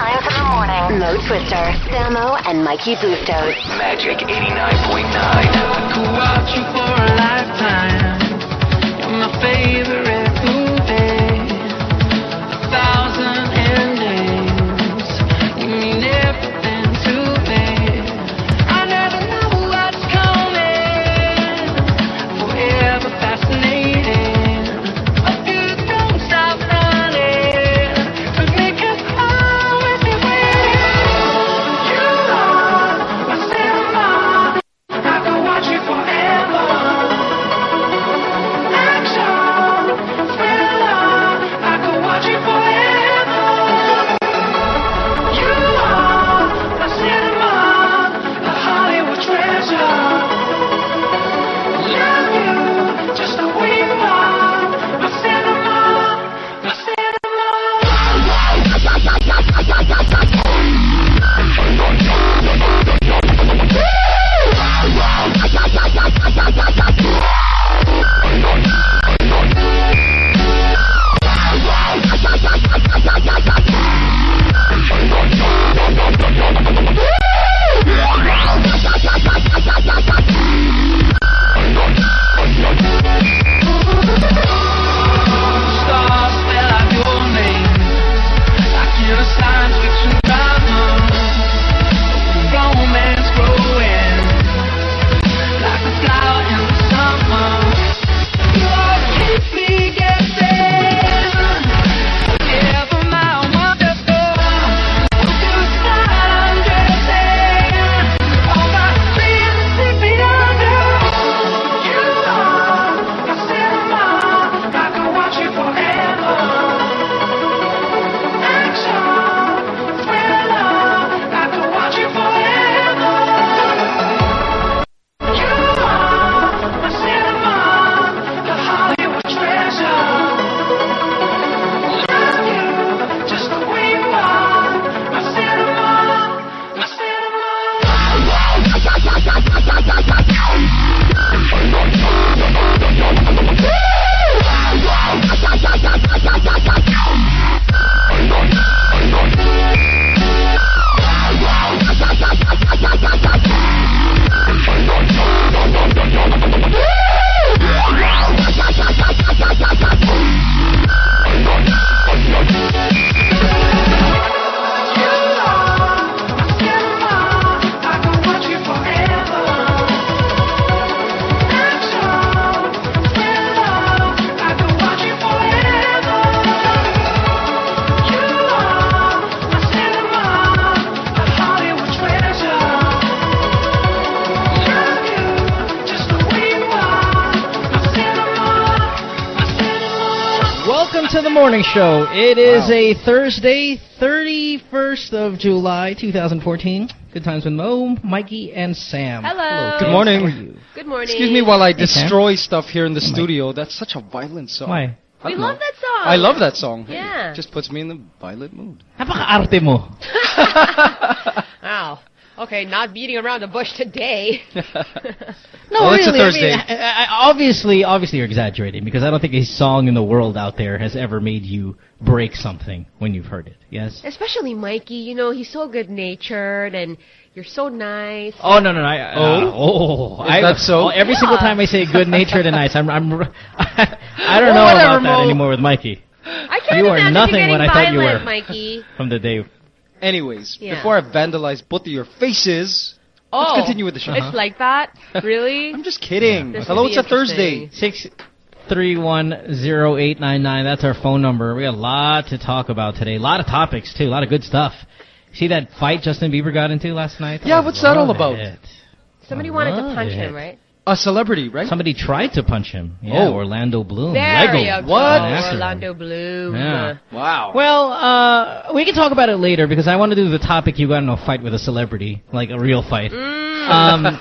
times in the morning. Mo Twister, Samo, and Mikey Bustos. Magic 89.9. morning show. It is a Thursday, 31st of July, 2014. Good times with Mo, Mikey, and Sam. Hello. kids. Good morning. How are you? Good morning. Excuse me while I Hey, Sam. destroy stuff here in the studio. That's such a violent song. Why? I We don't love that song. I love that song. Yeah. It just puts me in the violent mood. Napaka-arte mo. Wow. Okay, not beating around the bush today. No, Well, it's a. Thursday. I mean, I, I, obviously, obviously, you're exaggerating because I don't think a song in the world out there has ever made you break something when you've heard it. Yes. Especially Mikey, you know, he's so good natured and you're so nice. Oh no no no! I, uh, oh, Is I, that so? oh, every single time I say good natured and nice, I'm, I'm I don't know Well, whatever, about that Mo. anymore with Mikey I can't You are imagine nothing getting what I thought you were. Mikey. from the day. Anyways, Yeah. before I vandalize both of your faces, Oh, let's continue with the show. It's uh-huh. like that? Really? I'm just kidding. This Hello, it's a Thursday. interesting. Six three one zero eight nine nine. That's our phone number. We got a lot to talk about today. A lot of topics too. A lot of good stuff. See that fight Justin Bieber got into last night? Yeah, what's that all about? it. Somebody wanted to punch it. him, right? A celebrity, right? Somebody tried to punch him. Yeah, Oh. Orlando Bloom. There Lego. What? Actor. Orlando Bloom. Yeah. Wow. Well, uh, we can talk about it later because I want to do the topic you got in a fight with a celebrity, like a real fight. Um,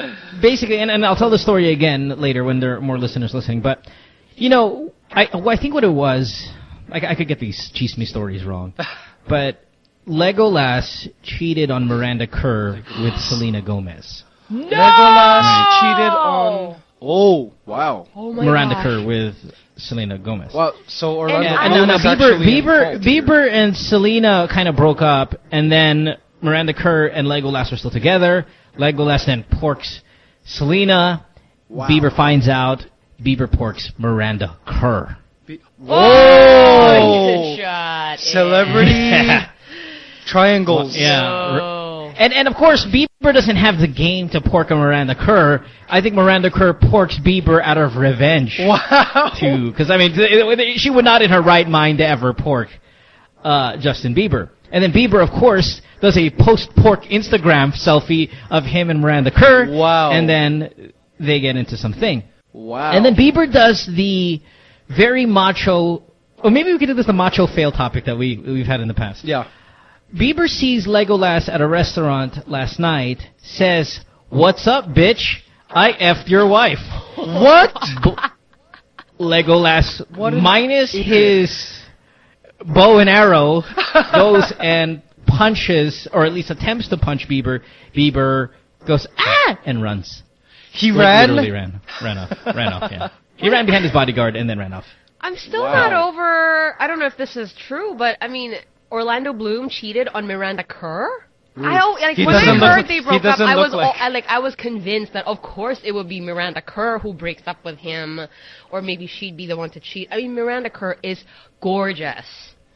basically, and, and I'll tell the story again later when there are more listeners listening. But you know, I well, I think what it was, I, I could get these chisme stories wrong, but Legolas cheated on Miranda Kerr with Selena Gomez. Legolas cheated on Oh, wow. Oh my Miranda gosh. Kerr with Selena Gomez. Wow. So Orlando And- Yeah, and no, Bloom no, Bieber, Bieber. Bieber and Selena kind of broke up, and then Miranda Kerr and Legolas were still together. Legolas then porks Selena. Wow. Bieber finds out. Bieber porks Miranda Kerr. Oh, he's a shot. Celebrity triangles. Yeah. Oh. And and of course Bieber doesn't have the game to pork a Miranda Kerr. I think Miranda Kerr porks Bieber out of revenge. Wow. too, because I mean, she would not in her right mind ever pork uh, Justin Bieber. And then Bieber, of course, does a post-pork Instagram selfie of him and Miranda Kerr. Wow. And then they get into something. Wow. And then Bieber does the very macho, or maybe we could do this the macho fail topic that we we've had in the past. Yeah. Bieber sees Lego Legolas at a restaurant last night, says, "What's up, bitch? I effed your wife." What? Legolas, What minus his bow and arrow, goes and punches, or at least attempts to punch Bieber. Bieber goes ah and runs. He Like, ran. Literally ran. Ran off. ran off. Yeah. He ran behind his bodyguard and then ran off. I'm still Wow. not over. I don't know if this is true, but I mean, Orlando Bloom cheated on Miranda Kerr. Mm. I al- like He when I look heard like- they he broke up, I was like- all, I, like I was convinced that of course it would be Miranda Kerr who breaks up with him, or maybe she'd be the one to cheat. I mean, Miranda Kerr is gorgeous.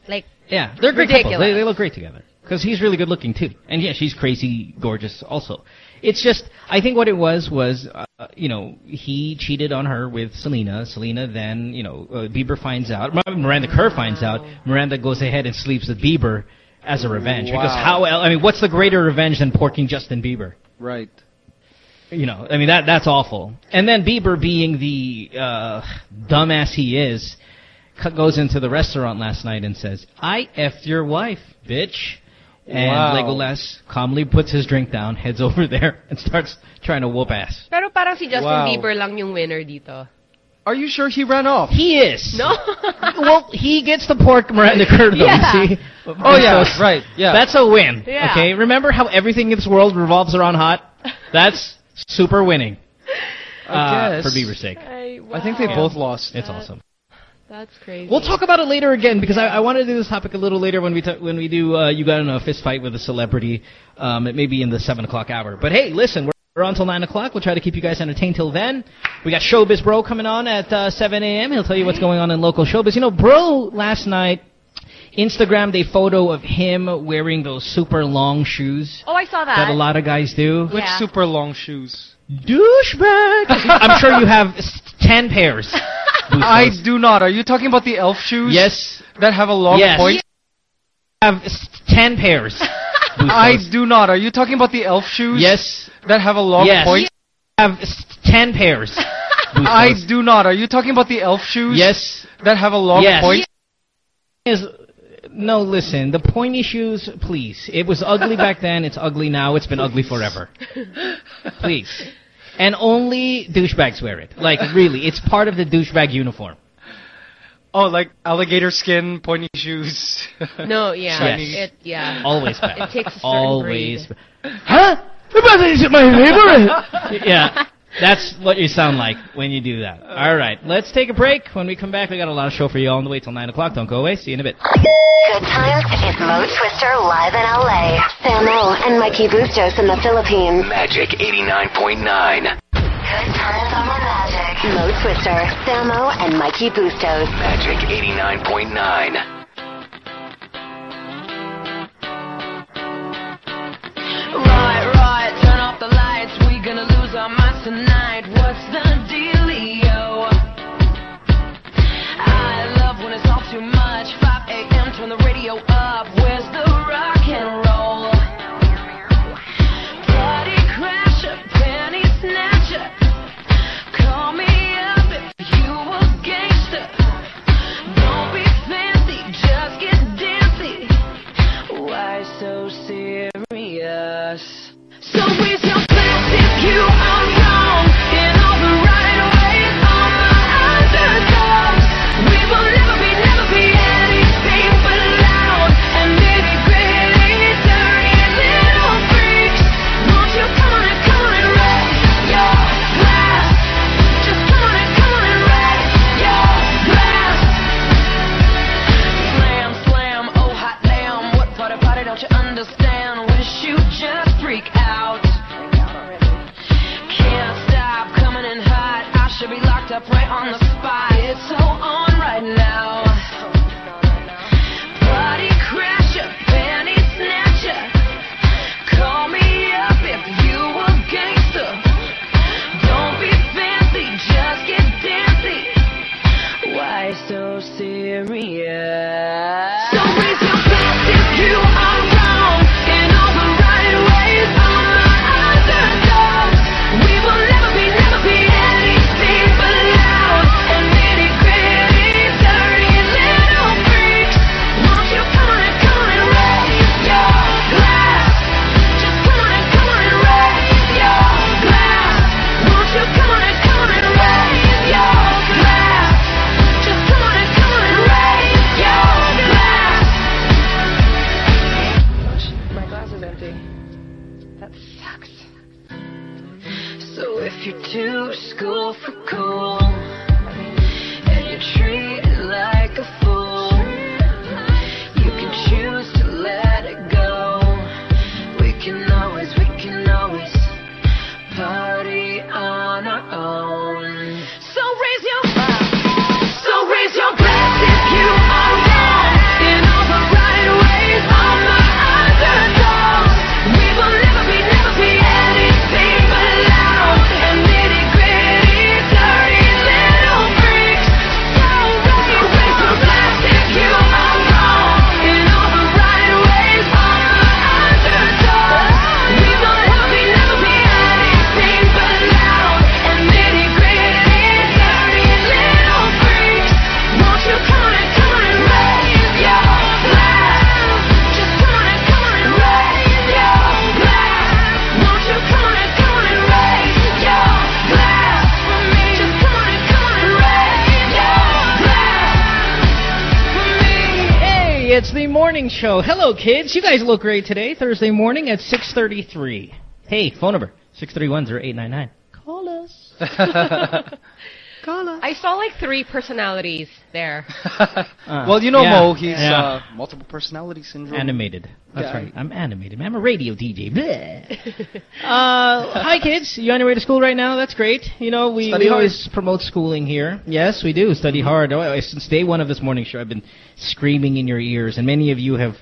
Like Yeah, they're a great couple. Ridiculous. They, they look great together. Because he's really good looking too, and yeah, she's crazy gorgeous also. It's just, I think what it was was, uh, you know, he cheated on her with Selena. Selena then, you know, uh, Bieber finds out. Miranda Kerr finds out. Miranda goes ahead and sleeps with Bieber as a revenge. wow. Because how? I mean, what's the greater revenge than porking Justin Bieber? Right. You know, I mean that that's awful. And then Bieber, being the uh, dumbass he is, c- goes into the restaurant last night and says, "I effed your wife, bitch." And Wow. Legolas calmly puts his drink down, heads over there, and starts trying to whoop ass. pero parang si Justin Wow. Bieber lang yung winner dito. Are you sure he ran off? He is. No. well, he gets the pork Miranda Kerr, though. Yeah. See? Oh yeah, So- right. Yeah. That's a win. Yeah. Okay. Remember how everything in this world revolves around hot? That's super winning. I uh, guess. for Bieber's sake. I, I think they wow. both lost. It's awesome. That's crazy. We'll talk about it later again because I, I want to do this topic a little later when we ta- when we do uh, you got in a fist fight with a celebrity. Um, it may be in the seven o'clock hour. But hey, listen, we're, we're on till nine o'clock. We'll try to keep you guys entertained till then. We got Showbiz Bro coming on at uh, seven a.m. He'll tell you what's going on in local showbiz. You know, Bro last night Instagrammed a photo of him wearing those super long shoes Oh, I saw that. that a lot of guys do. Which Yeah. super long shoes? Douchebag. I'm sure you have s- ten pairs. I do not. Are you talking about the elf shoes? Yes. That have a long Yes. point? have ten pairs. I do not. Are you talking about the elf shoes? Yes. That have a long yes. point? have ten pairs. I do not. Are you talking about the elf shoes? Yes. That have a long Yes. point? Is no, listen. The pointy shoes, please. It was ugly back then. It's ugly now. It's been ugly forever. Please. And only douchebags wear it. Like really, it's part of the douchebag uniform. Oh, like alligator skin, pointy shoes. No, yeah. Shiny. It, yeah. Always bad. It takes a certain Always. breed. Huh? Is my favorite? yeah. That's what you sound like when you do that. Uh. All right, let's take a break. When we come back, we got a lot of show for you all on the way till 9 o'clock. Don't go away. See you in a bit. Good times is Mo Twister live in LA. Samo and Mikey Bustos in the Philippines. Magic 89.9. Good times on the magic. Mo Twister, Samo and Mikey Bustos. Magic 89.9. tonight. What's the dealio? I love when it's all too much. 5 a.m. Turn the radio up. Where's the rock and roll? Party crasher, penny snatcher. Call me up if you a gangster. Don't be fancy, just get dancy. Why so serious? So raise your understand, wish you just freak out. Can't stop coming in hot, I should be locked up right on the spot. Hello, kids. You guys look great today. Thursday morning at 6.33. Hey, phone number, 631-0899. Call us. Call us. I saw like three personalities there. well, you know yeah, Mo, he's yeah. uh, multiple personality syndrome. Animated. That's Yeah. right. I'm animated. man. I'm a radio DJ. Uh, hi, kids. You on your way to school right now? That's great. You know, we, Study we hard. always promote schooling here. Yes, we do. Study hard. Oh, I- Since day one of this morning show, I've been screaming in your ears, and many of you have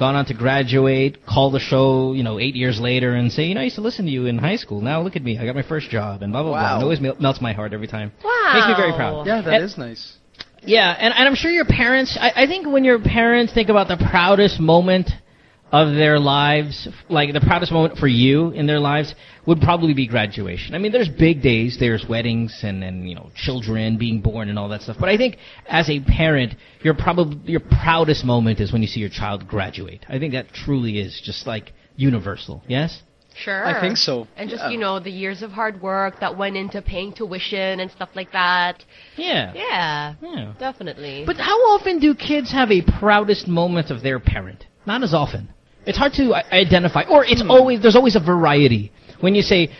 gone on to graduate, call the show, you know, eight years later, and say, you know, I used to listen to you in high school. Now look at me. I got my first job, and blah, blah, blah. It always mel- melts my heart every time. Wow. Makes me very proud. Yeah, that And- is nice. yeah, and, and I'm sure your parents, I, I think when your parents think about the proudest moment of their lives, like the proudest moment for you in their lives, would probably be graduation. I mean, there's big days, there's weddings and, and you know, children being born and all that stuff. But I think as a parent, your probably, your proudest moment is when you see your child graduate. I think that truly is just like universal. Yes? Sure. I think so. And just, Yeah. you know, the years of hard work that went into paying tuition and stuff like that. Yeah. Yeah. Yeah. Definitely. But how often do kids have a proudest moment of their parent? Not as often. It's hard to uh, identify, or it's hmm. always there's always a variety. When you say,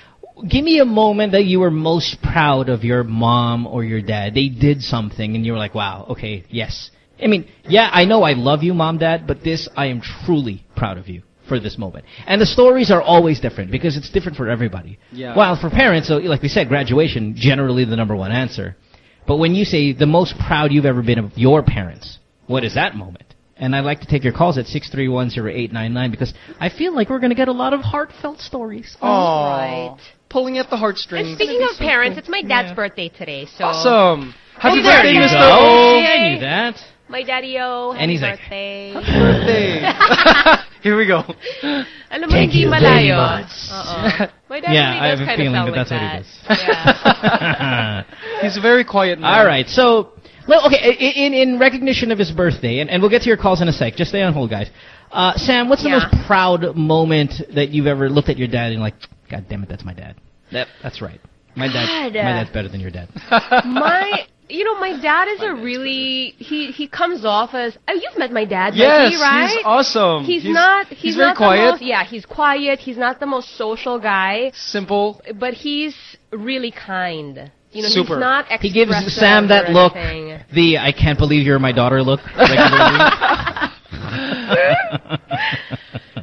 "Give me a moment that you were most proud of your mom or your dad," they did something, and you were like, "Wow, okay, yes." I mean, yeah, I know I love you, mom, dad, but this I am truly proud of you for this moment. And the stories are always different because it's different for everybody. Yeah. While for parents, so like we said, graduation generally the number one answer. But when you say the most proud you've ever been of your parents, what is that moment? And I'd like to take your calls at 6310899 because I feel like we're going to get a lot of heartfelt stories. Oh, right. Pulling at the heartstrings. And speaking of parents, it's my dad's Yeah. birthday today, so awesome. Happy Oh, birthday, you Mr. go. O. I knew that. my daddy-o, happy And he's like, birthday. Birthday. Here we go. Alam mo, Thank hindi you very malayo. much. Oo. My dad Yeah, really I does have a feeling of sound that that's like what he that. does. Yeah. He's a very quiet man. All right, so well, okay. In in recognition of his birthday, and, and we'll get to your calls in a sec. Just stay on hold, guys. Uh, Sam, what's the most proud moment that you've ever looked at your dad and like, God damn it, that's my dad. That that's right. My dad, God. my dad's better than your dad. my you know my dad is a really he he comes off as oh you've met my dad Yes, Mikey, right he's awesome. he's, not he's, very not quiet. the most yeah he's quiet he's not the most social guy Simple. but he's really kind you know Super. he's not He gives Sam that look, anything. the I can't believe you're my daughter look.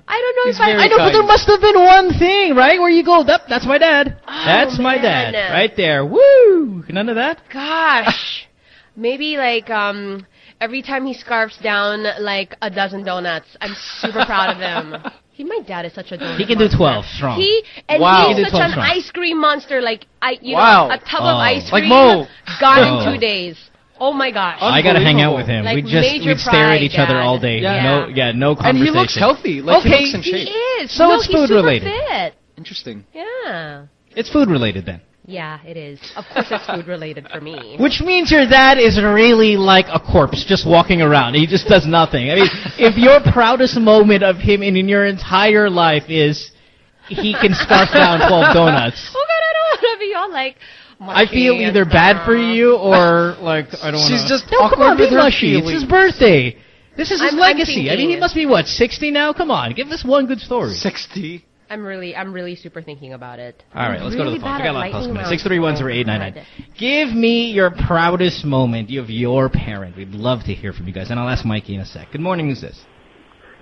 I don't know He's very I know, but there must have been one thing, right? Where you go, that, that's my dad. that's my Oh, dad. Right there. Woo! None of that? Gosh. Maybe like um every time he scarfs down like a dozen donuts, I'm super proud of him. He, my dad is such a donut. He can do 12 strong. He and Wow. He's can do such an strong. ice cream monster. Like I, you Wow. know, a tub Oh. of ice Like cream Mo. gone Oh. in two days. Oh my gosh. I gotta hang out with him. Like we just we'd stare at pride, each other all day. Yeah. No, yeah, no conversation. And conversation. he looks healthy. Like Okay. he looks in he is. So no, it's he's food super related. Fit. Interesting. Yeah. It's food related then. Yeah, it is. Of course, it's food related for me. Which means your dad is really like a corpse, just walking around. He just does nothing. I mean, if your proudest moment of him in, in your entire life is he can scarf down 12 donuts, Oh God, I don't want to be all like. I feel either bad for you or like I don't want She's just no, come on, be mushy. It's his birthday. This is his I'm- I'm legacy. I mean, he must be what 60 now. Come on, give us one good story. Sixty. I'm really, I'm really super thinking about it. All right, let's go to the phone. bad We got a lot of calls coming Six three one zero eight nine nine. Give me your proudest moment of your parent. We'd love to hear from you guys, and I'll ask Mikey in a sec. Good morning. Who's this?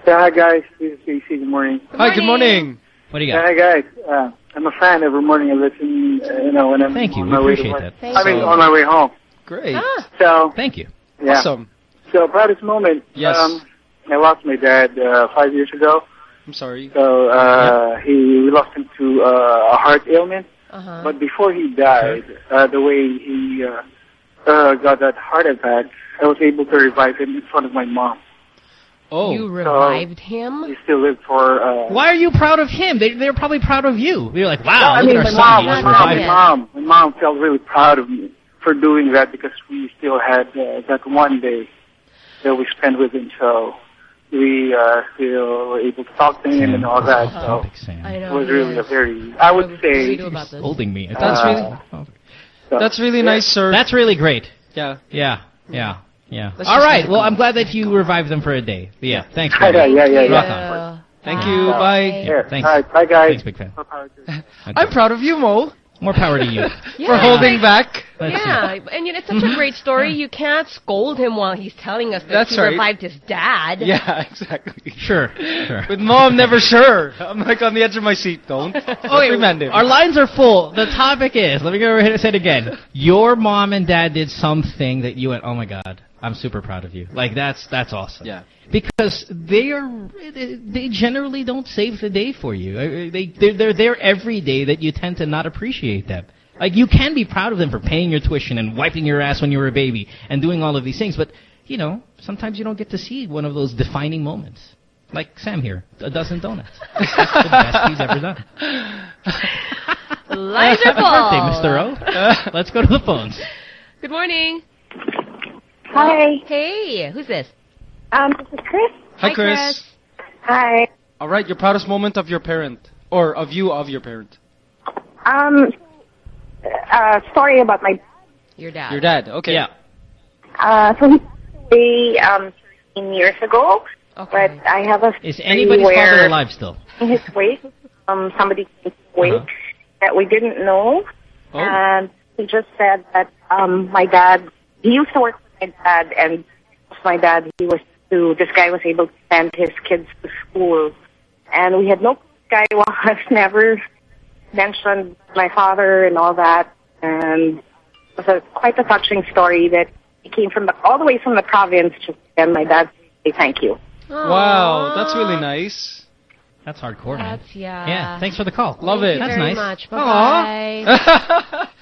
Yeah, hi guys. This is JC. Good morning. Hi. Good morning. What do you Yeah, got? hi guys. Uh, I'm a fan. Every morning I listen. Uh, you know when I'm Thank you. on We my way to work. that. Thank I mean, you. on my way home. Great. Ah, So Thank you. yeah. Awesome. So proudest moment. Yes. Um, I lost my dad uh, five years ago. I'm sorry. So uh, he lost him to uh, a heart ailment. uh-huh. But before he died, uh, the way he uh, uh, got that heart attack, I was able to revive him in front of my mom. Oh. you revived him. He still lived for. Uh, Why are you proud of him? They, they're probably proud of you. You're like, No, wow, I look mean, at my our mom, son. my mom, my mom, my mom felt really proud of me for doing that because we still had uh, that one day that we spent with him. So we uh, still were able to talk to him and all that. So Topic, Sam. I it was he really a very, I would What do we say, do about this? Scolding me. It's That's Uh, really. so, That's really yeah. nice, sir. That's really great. yeah. Yeah, yeah, yeah. That's All just right. really Well. I'm glad that you revived them for a day. Yeah. Thanks. Yeah, buddy. yeah, yeah, yeah. Rock Yeah. Thank Bye. you. Bye. Yeah. thanks. All right, bye guys. Thanks, big fan. I'm proud of you, Mo, More power to you. for holding back. Let's see. Yeah, and you know, it's such a great story. You can't scold him while he's telling us that That's he right. revived his dad. Yeah, exactly. Sure. Sure. With mom, never sure. I'm like on the edge of my seat. Don't. Oh, wait, reprimand him. Our lines are full. The topic is, let me go ahead and say it again. Your mom and dad did something that you went, oh my god, I'm super proud of you. Like that's that's awesome. Yeah. Because they are, they generally don't save the day for you. Uh, They they're, they're there every day that you tend to not appreciate them. Like you can be proud of them for paying your tuition and wiping your ass when you were a baby and doing all of these things, but you know sometimes you don't get to see one of those defining moments. Like Sam here, a dozen donuts. That's the best he's ever done. Lines Happy birthday, Mr. O. Let's go to the phones. Good morning. Hi, Hey, who's this? um, this is Chris. Hi, Chris. Hi. All right, your proudest moment of your parent, or of you of your parent. Um, uh, story about my, Your dad. Your dad. Okay. Yeah. uh, so he passed away, um, 15 years ago, Okay. but I have a Is story anybody's father alive still? in his wake, um, somebody came to wake Uh-huh. that we didn't know, Oh. and he just said that, um, my dad, he used to work with my dad, and my dad, he was to, this guy was able to send his kids to school, and we had no, this guy was never mentioned my father and all that, and it was a, quite a touching story that he came from the, all the way from the province just and my dad say thank you. Wow, that's really nice. That's hardcore, man. That's yeah. Yeah, thanks for the call. Love Thank it. you That's very nice. much. Bye bye.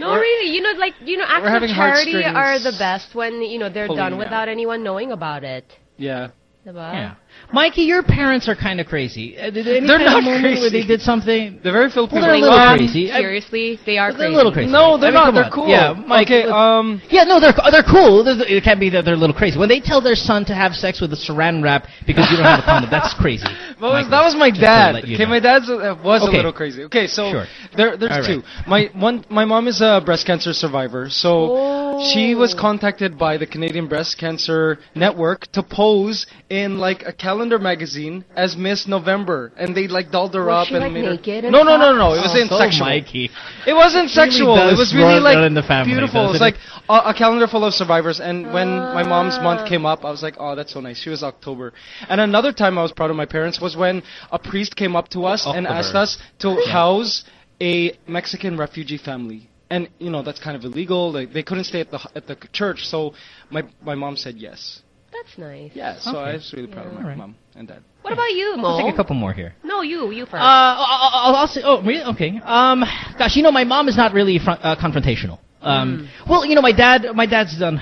No, really. You know, like you know, acts of charity are the best when you know they're pulling done out. without anyone knowing about it. yeah. Diba? Yeah. Mikey, your parents are kind of crazy. Uh, did any They're not moment where crazy. they did something? They're very Filipino. Well, they're a little Um, crazy. Seriously, they are They're crazy. a little crazy. No, they're I mean, not. They're on. cool. Yeah, Mike. okay. Um. yeah, no, they're they're cool. It can't be that they're a little crazy. When they tell their son to have sex with a saran wrap because you don't have a condom, that's crazy. Well, Michael, that was my dad. you Okay, my dad uh, was Okay. a little crazy. Okay, so Sure. there, there's right. two. My one, my mom is a breast cancer survivor, so she was contacted by the Canadian Breast Cancer Network to pose in like a calendar magazine as Miss November, and they like dolled her Was up she, and like, made her- naked and No, no, no, no, no. It wasn't Oh, so sexual. Mikey. It wasn't Really sexual. does It was really like in the family, beautiful. It was like a, a calendar full of survivors. And when my mom's month ah. came up, I was like, oh, that's so nice. She was October. And another time I was proud of my parents was when a priest came up to us oh, and October. asked us to house a Mexican refugee family. And you know that's kind of illegal. Like they couldn't stay at the at the church, so my my mom said yes. That's nice. Yeah, so Okay. I was really proud of my Alright. mom and dad. What about you, Mo? I'll take a couple more here. No, you, you first. Uh, I'll, I'll, I'll say. Oh, really? Okay. Um, gosh, you know, my mom is not really front, uh, confrontational. Um, well, you know, my dad, my dad's done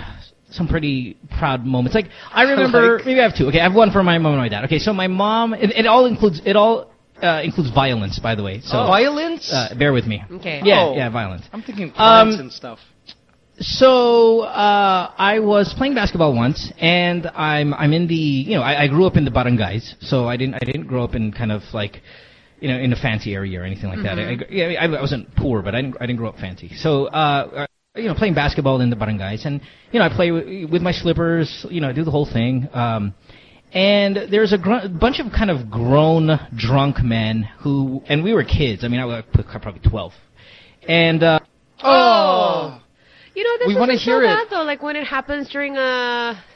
some pretty proud moments. Like I remember, Like? maybe I have two. Okay, I have one for my mom and my dad. Okay, so my mom, it, it all includes, it all uh, includes violence, by the way. So Violence? uh, bear with me. okay. Yeah, Oh. yeah, violence. I'm thinking plants Um, and stuff. So uh, I was playing basketball once, and I'm I'm in the you know I, I grew up in the barangays, so I didn't I didn't grow up in kind of like you know in a fancy area or anything like that. I, I, yeah, I, I wasn't poor, but I didn't I didn't grow up fancy. So uh, uh, you know playing basketball in the barangays, and you know I play with, with my slippers, you know I do the whole thing. Um, and there's a gr- bunch of kind of grown drunk men who, and we were kids. I mean I was probably twelve, and. Uh, Oh. You know, this We isn't wanna so hear it. bad though. Like when it happens during a,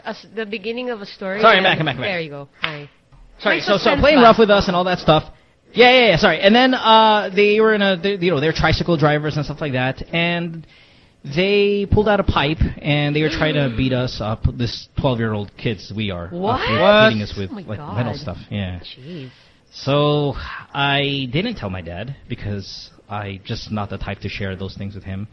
a s- the beginning of a story. Sorry, I'm and- back, back, back. There you go. Hi. Sorry, Like so so playing rough with us and all that stuff. Yeah, yeah, yeah. Sorry, and then uh, they were in a, they, you know, they're tricycle drivers and stuff like that, and they pulled out a pipe and they were trying to beat us up. This twelve-year-old kids we are. What? with What? Beating us with Oh like God. metal stuff. Yeah. Jeez. So I didn't tell my dad because I just not the type to share those things with him.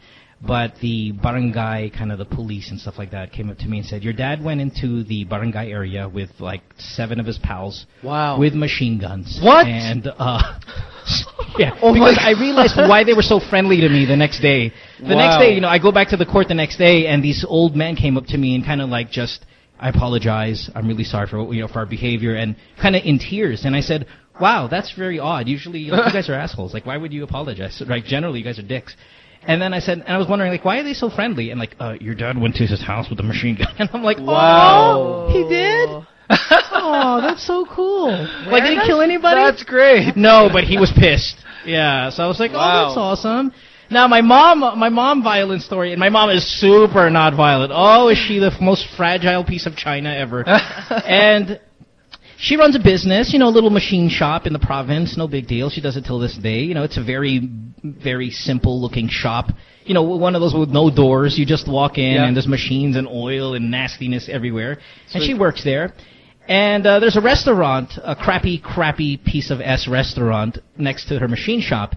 But the barangay, kind of the police and stuff like that, came up to me and said, "Your dad went into the barangay area with like seven of his pals, Wow. with machine guns. What? And uh, yeah, Oh because I realized why they were so friendly to me the next day. The Wow. next day, you know, I go back to the court the next day, and these old men came up to me and kind of like just, I apologize. I'm really sorry for you know for our behavior, and kind of in tears. And I said, Wow, that's very odd. Usually, you, you guys are assholes. Like, why would you apologize? Like, generally, you guys are dicks. And then I said, and I was wondering, like, why are they so friendly? And like, uh, your dad went to his house with a machine gun. And I'm like, Wow. oh, he did. oh, that's so cool. like, did he kill anybody? That's great. No, but he was pissed. Yeah, so I was like, oh, that's awesome. Now my mom, my mom violent story, and my mom is super not violent. Oh, is she the most fragile piece of china ever? and she runs a business, you know, a little machine shop in the province. No big deal. She does it till this day. You know, it's a very, very simple looking shop. You know, one of those with no doors. You just walk in Yeah. and there's machines and oil and nastiness everywhere. And she works there. And uh, there's a restaurant, a crappy, crappy piece of S restaurant next to her machine shop.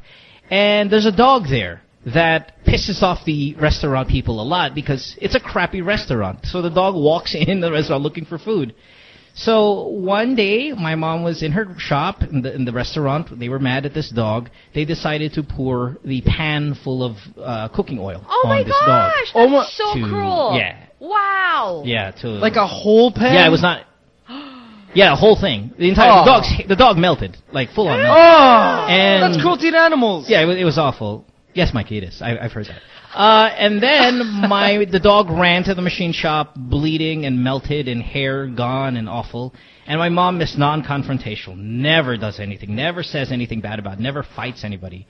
And there's a dog there that pisses off the restaurant people a lot because it's a crappy restaurant. So the dog walks in the restaurant looking for food. So one day, my mom was in her shop in the, in the restaurant. They were mad at this dog. They decided to pour the pan full of uh, cooking oil Oh on this dog. gosh, that's Oh my- so To- cruel. yeah. Wow. Yeah, to Like a whole pan? yeah, it was not. Yeah, the whole thing. The entire Oh. the dog's the dog melted like full on melted. Oh! And that's cruelty to animals. Yeah, it was, it was awful. Yes, Mikey, it is. I, I've heard that. Uh, and then my the dog ran to the machine shop, bleeding and melted, and hair gone and awful. And my mom is non-confrontational, never does anything, never says anything bad about, it, never fights anybody.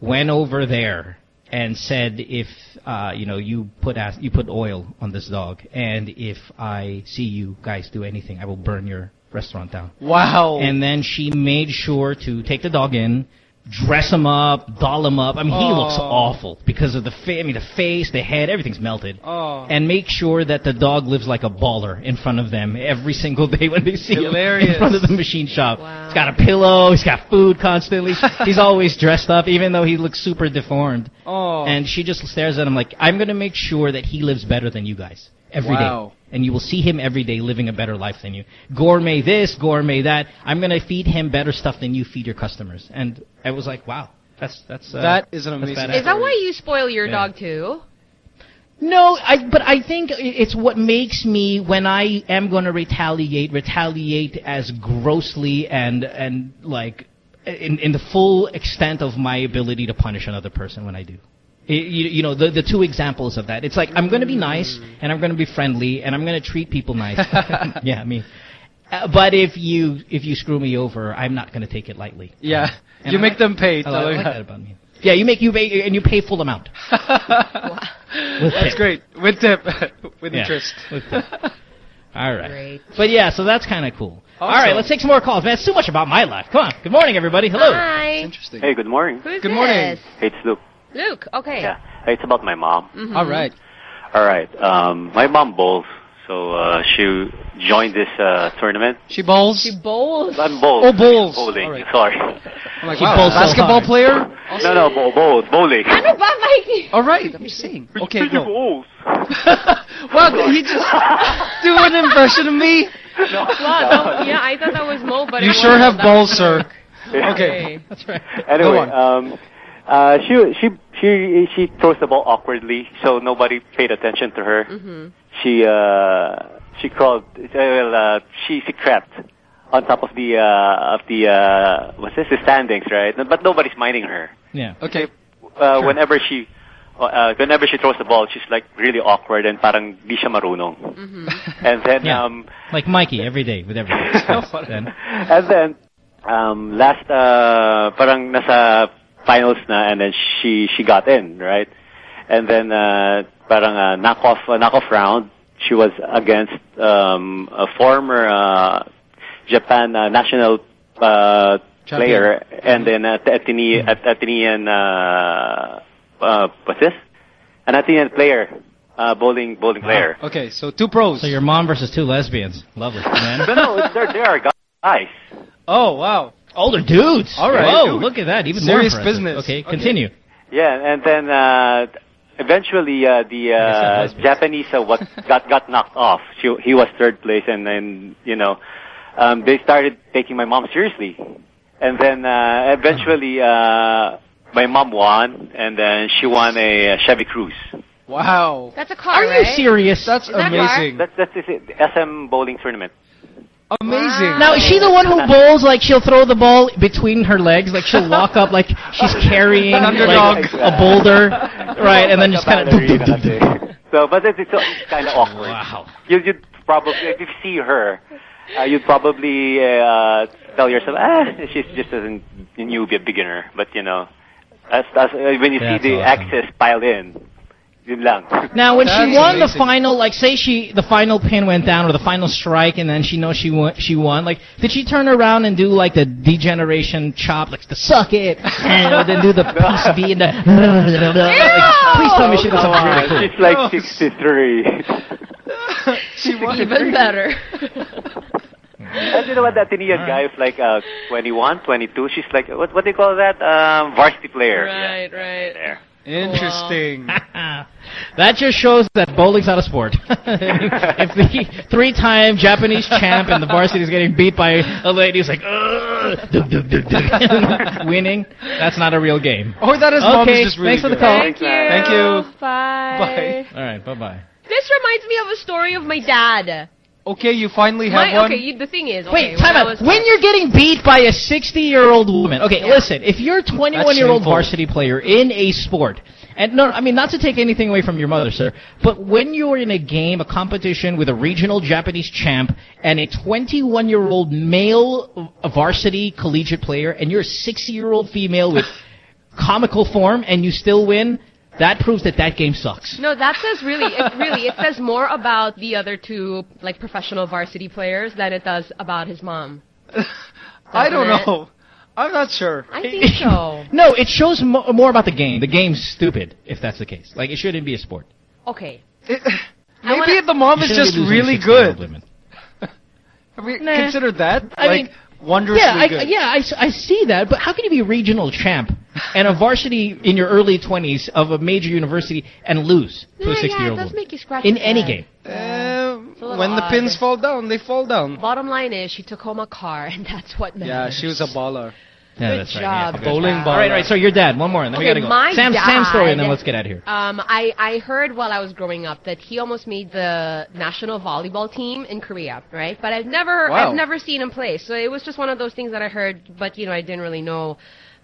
Went over there and said, if uh, you know you put as, you put oil on this dog, and if I see you guys do anything, I will burn your restaurant down. Wow. And then she made sure to take the dog in, dress him up, doll him up. I mean, he Oh. looks awful because of the fa- I mean, the face, the head, everything's melted. Oh. And make sure that the dog lives like a baller in front of them every single day when they see him in front of the machine shop. Wow. He's got a pillow, he's got food constantly. he's always dressed up, even though he looks super deformed. oh. And she just stares at him like, I'm going to make sure that he lives better than you guys every day, Wow. And you will see him every day living a better life than you. Gourmet this, gourmet that. I'm going to feed him better stuff than you feed your customers. And I was like, wow. That's that's uh, That is an amazing badass. Is that why you spoil your Yeah. dog too? No, I, but I think it's what makes me when I am going to retaliate, retaliate as grossly and and like in in the full extent of my ability to punish another person when I do. I- you, you know the the two examples of that. It's like I'm going to be nice and I'm going to be friendly and I'm going to treat people nice. yeah, me. Uh, but if you if you screw me over, I'm not going to take it lightly. Yeah. And you I make like- them pay. I like, I like that. that about me. Yeah, you make you pay and you pay full amount. With That's tip. great. With tip. With Yeah, interest. with tip. All right. Great. But yeah, so that's kind of cool. All Awesome. right, let's take some more calls. Man, it's too much about my life. Come on. Good morning, everybody. Hello. Hi. Interesting. Hey, good morning. Who's Good morning. this? Hey, it's Luke. Luke. Okay. Yeah, it's about my mom. Mhm. All right. All right. Um, my mom bowls, so uh, she joined this uh, tournament. She bowls. She bowls. I'm bowls. Oh, bowls. Bowling. All right. Sorry. I'm like, She wow, bowls so basketball hard. player? No, no, bowl, bowls, bowling. Ano ba, Mikey? All right, I'm just saying. Okay, go. Bowls. well, he just do an impression of me. No, Wow, no, yeah, I thought that was Mo, but You it sure have That balls, sir. Luke. Okay. That's right. Anyway, um, uh, she she she she throws the ball awkwardly, so nobody paid attention to her. Mhm. She uh she crawled. Uh, well, uh, she she crept on top of the uh of the uh what's this the standings, right? But nobody's minding her. Yeah. Okay. Uh, Sure. Whenever she uh, whenever she throws the ball, she's like really awkward and parang di siya marunong. Mhm. And then Yeah. um Like Mikey every day with everything. then, and then um last uh parang nasa finals na and then she she got in right and then uh parang uh, knock off uh, knock off round she was against um a former uh Japan uh, national uh Champion. player and then at uh, Athene, Atenean uh uh what's this an Atenean player uh bowling bowling player Okay, so two pros. so your mom versus two lesbians. Lovely, man. no no there there are guys oh, wow. Older dudes. All right. Whoa, Dude. look at that. Even Serious more impressive. business. Okay, Okay. continue. Yeah, and then uh, eventually uh, the Like I said, uh. Japanese uh, what got got knocked off. She, he was third place, and then you know um, they started taking my mom seriously, and then uh, eventually uh, my mom won, and then she won a Chevy Cruze. Wow. That's a car, Are you serious? That's Is that amazing. That's that's the SM bowling tournament. Amazing. Now, is she the one who bowls like she'll throw the ball between her legs, like she'll walk up like she's carrying An underdog. like a boulder, right? And then just kind of. So, but it's, it's kind of awkward. Wow. You, you'd probably, if you see her, uh, you'd probably uh, tell yourself, ah, she's just a newbie, a beginner. But you know, as, as, uh, when you That's see the awesome. axis piled in, yun lang. Now, when she That's won the final, like say she the final pin went down or the final strike, and then she knows she won, she won. Like, did she turn around and do like the D-Generation chop, like the suck it, and then do the piece B and the? like, please tell me she did Come something on, really cool. she's like 63. she won. Even better. and you know what, that Atenean guy is like uh, 21, 22. She's like, what, what do you call that? Um, varsity player. right, right. There. Interesting. that just shows that bowling's not a sport. if the three-time Japanese champ and the varsity is getting beat by a lady who's like, dug, dug, dug, dug, winning, that's not a real game. Or that his Okay, just really thanks for the call. Thank you. Thank you. Bye. Bye. All right, bye-bye. This reminds me of a story of my dad. Okay, you finally have My, one. okay, you, the thing is, okay, Wait, time out. When you're getting beat by a 60-year-old woman, okay, Yeah. listen, if you're a 21-year-old varsity player in a sport, and no, I mean, not to take anything away from your mother, sir, but when you're in a game, a competition with a regional Japanese champ and a 21-year-old male varsity collegiate player, and you're a 60-year-old female with comical form, and you still win, that proves that that game sucks. No, that says really, it really, it says more about the other two, like professional varsity players, than it does about his mom. I don't it? know. I'm not sure. I think so. No, it shows mo- more about the game. The game's stupid, if that's the case. Like, it shouldn't be a sport. Okay. It, maybe wanna- the mom is just really good. women. Have we Nah. considered that? I like, mean, wondrously Yeah, I, good. yeah, I, s- I see that, but how can you be a regional champ and a varsity in your early 20s of a major university and lose to a Yeah, 60 yeah, year it old does make you scratch In your any head. game. Uh, little when the pins fall down, they fall down. Bottom line is, she took home a car, and that's what matters. Yeah, she was a baller. Yeah, Good that's job, right. Yeah. Bowling ball. All right, right. So your dad. One more, and then we gotta go. my Sam, Sam's story, and then let's get out of here. Um, I, I heard while I was growing up that he almost made the national volleyball team in Korea, right? But I've never Wow. I've never seen him play, so it was just one of those things that I heard, but you know I didn't really know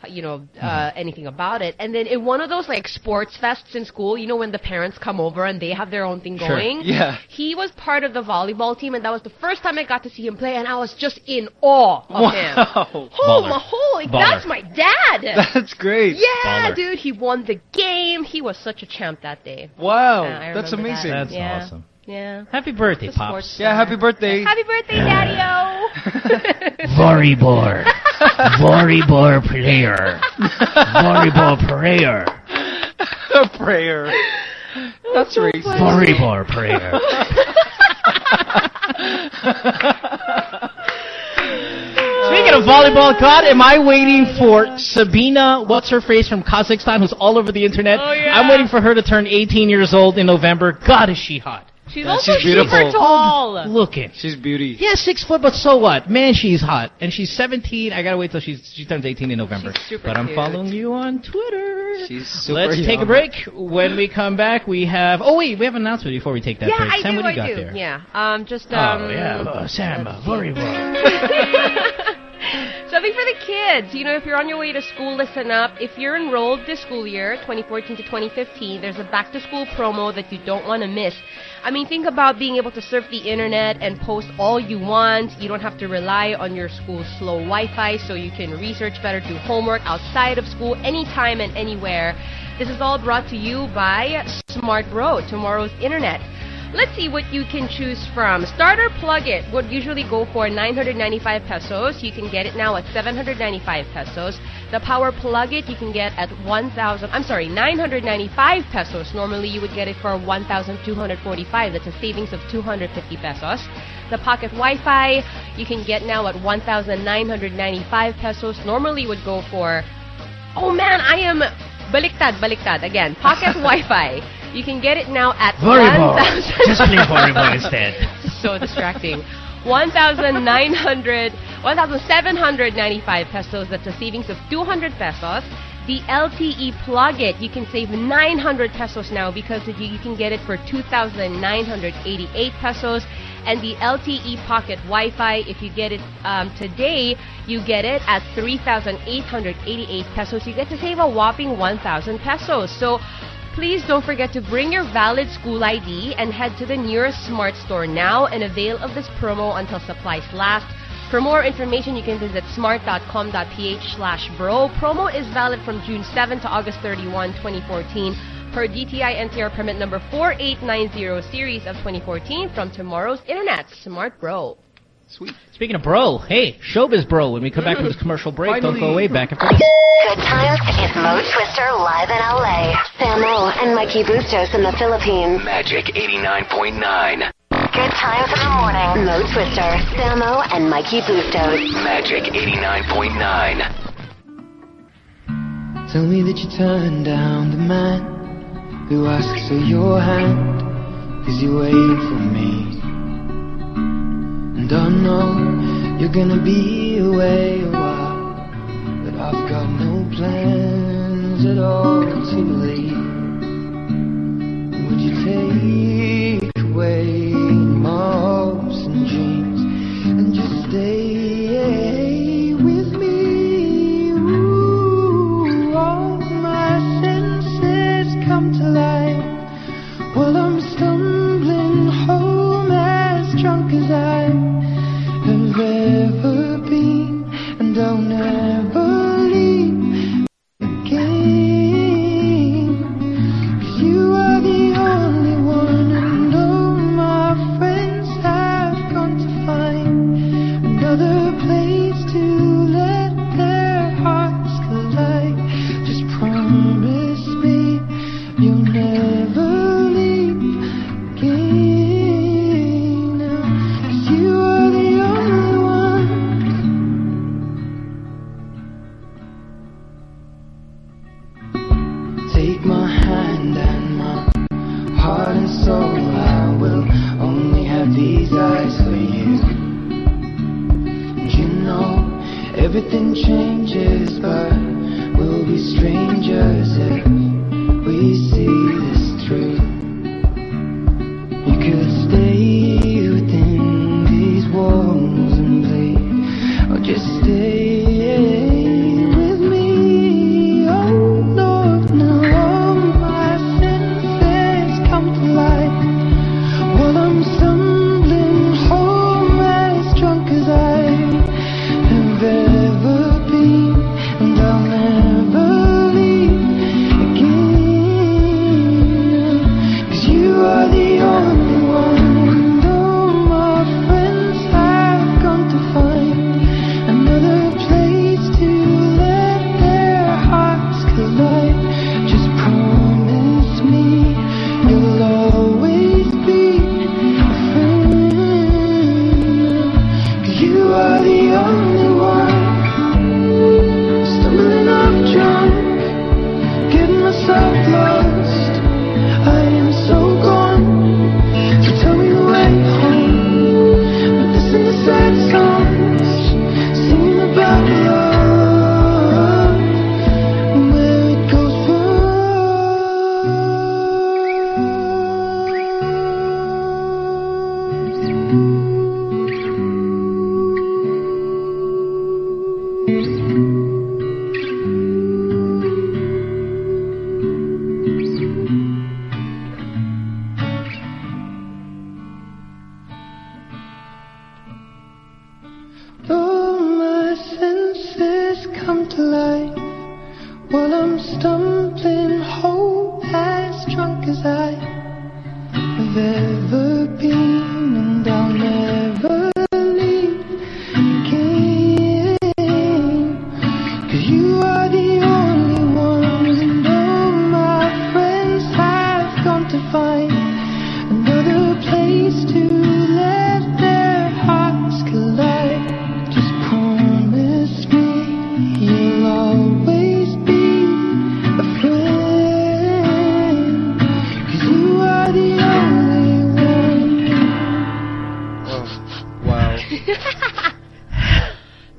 you know, uh, anything about it. And then in one of those like sports fests in school, you know, when the parents come over and they have their own thing Sure. going. Yeah. He was part of the volleyball team, and that was the first time I got to see him play, and I was just in awe of him. Oh my holy, Baller. that's my dad. That's great. yeah, Baller. dude, he won the game. He was such a champ that day. Wow. Yeah, That's remember that. amazing. That's Yeah. awesome. Yeah. Happy birthday, The Pops. sports Yeah, happy birthday. Happy birthday, Daddy-o. Volleyball. Volleyball player. Volleyball player. A prayer. That's racist. Volleyball prayer. Speaking of volleyball, God, am I waiting for Sabina, what's her face from Kazakhstan, who's all over the internet? Oh, yeah. I'm waiting for her to turn 18 years old in November. God, is she hot. She's Yeah, also she's beautiful. super tall. Looking. She's beauty. Yeah, six foot, but so what? Man, she's hot. And she's 17. I gotta wait till she's, she turns 18 in November. She's super but I'm cute. following you on Twitter. She's super Let's take a break. When we come back, we have. Oh wait, we have an announcement before we take that Yeah, break. I Sam, do. what do I you got do. there? Yeah. Um, just um. oh yeah, uh, Sam, uh, volleyball. Something for the kids. You know, if you're on your way to school, listen up. If you're enrolled this school year, 2014 to 2015, there's a back to school promo that you don't want to miss. I mean, think about being able to surf the internet and post all you want. You don't have to rely on your school's slow Wi-Fi, so you can research better, do homework outside of school, anytime and anywhere. This is all brought to you by Smart Bro, tomorrow's internet. Let's see what you can choose from. Starter plug it would usually go for 995 pesos. You can get it now at 795 pesos. The power plug it you can get at 1000 I'm sorry, 995 pesos. Normally you would get it for 1245. That's a savings of 250 pesos. The pocket Wi-Fi you can get now at 1995 pesos. Normally would go for Oh man, I am baliktad, baliktad again. Pocket Wi-Fi. You can get it now at Volleyball. 1,000 Just play volleyball instead. so distracting. 1,900, 1,795 pesos. That's a savings of 200 pesos. The LTE plug it, you can save 900 pesos now because you, you can get it for 2,988 pesos. And the LTE pocket Wi-Fi, if you get it um, today, you get it at 3,888 pesos. You get to save a whopping 1,000 pesos. So Please don't forget to bring your valid school ID and head to the nearest smart store now and avail of this promo until supplies last. For more information, you can visit smart.com.ph slash bro. Promo is valid from June 7 to August 31, 2014 per DTI NCR permit number 4890 series of 2014 from tomorrow's internet. Smart Bro. Sweet. Speaking of bro, hey, showbiz bro. When we come back from this commercial break, don't go away. Back after this. Good times is Mo Twister live in LA. Samo and Mikey Bustos in the Philippines. Magic 89.9. Good times in the morning. Mo Twister, Samo, and Mikey Bustos. Magic 89.9. Tell me that you turned down the man who asks for your hand, cause you're waiting for me. And I know you're gonna be away a while, but I've got no plans at all to leave. Would you take away my hopes and dreams and just stay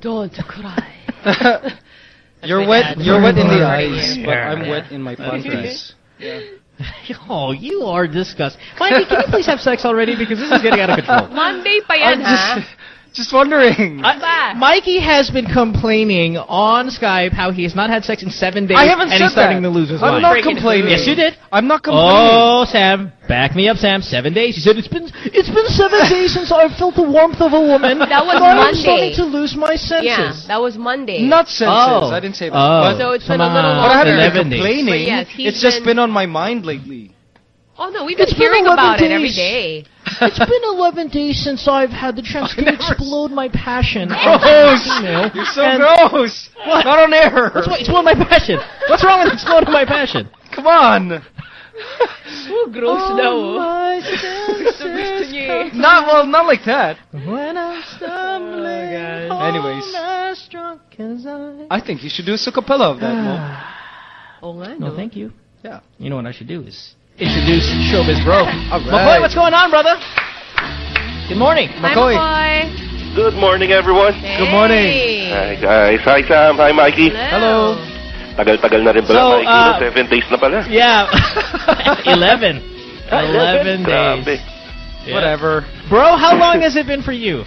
Don't cry. You're wet. You're wet in the eyes, but I'm wet in my panties. Oh, you are disgusting. Mikey, can you please have sex already? Because this is getting out of control. Monday pa yan, I'm ha? Just, just wondering. Ba? Mikey has been complaining on Skype how he has not had sex in seven days. I haven't and said he's starting that. to lose his I'm mind. not complaining. Yes, you did. I'm not complaining. Oh, Sam, back me up, Sam. Seven days. He said it's been it's been seven days since I've felt the warmth of a woman. That was but I'm Monday. starting to lose my senses. Yeah, that was Monday. Not senses. Oh. I didn't say that. Oh. But, So it's been a little on. but I haven't been complaining. But yes, he's it's just been- been on my mind lately. Oh no, we've been It's been hearing 11 about it every days. day. It's been 11 days since I've had the chance to never- explode my passion. Gross. Female. You're so And- gross. What? Not on air. What's what? Explode my passion. What's wrong with exploding my passion? Come on. Oh, gross daw. my Gusto gusto niya eh. Not well. Not like that. When I'm stumbling, God. Anyways. as drunk as I. I think you should do a sucapella of that. Mo. Oo No, no? thank you. Yeah. You know what I should do is introduce Showbiz Bro. All McCoy, what's going on, brother? Good morning. Hi, McCoy. McCoy. Good morning, everyone. Good morning. Hi, guys. Hi, Sam. Hi, Mikey. Hello. Tagal-tagal na rin pala, So, Mikey. uh, no? Seven days na pala. Yeah. 11. 11 days. Yeah. Whatever. Bro, how long has it been for you?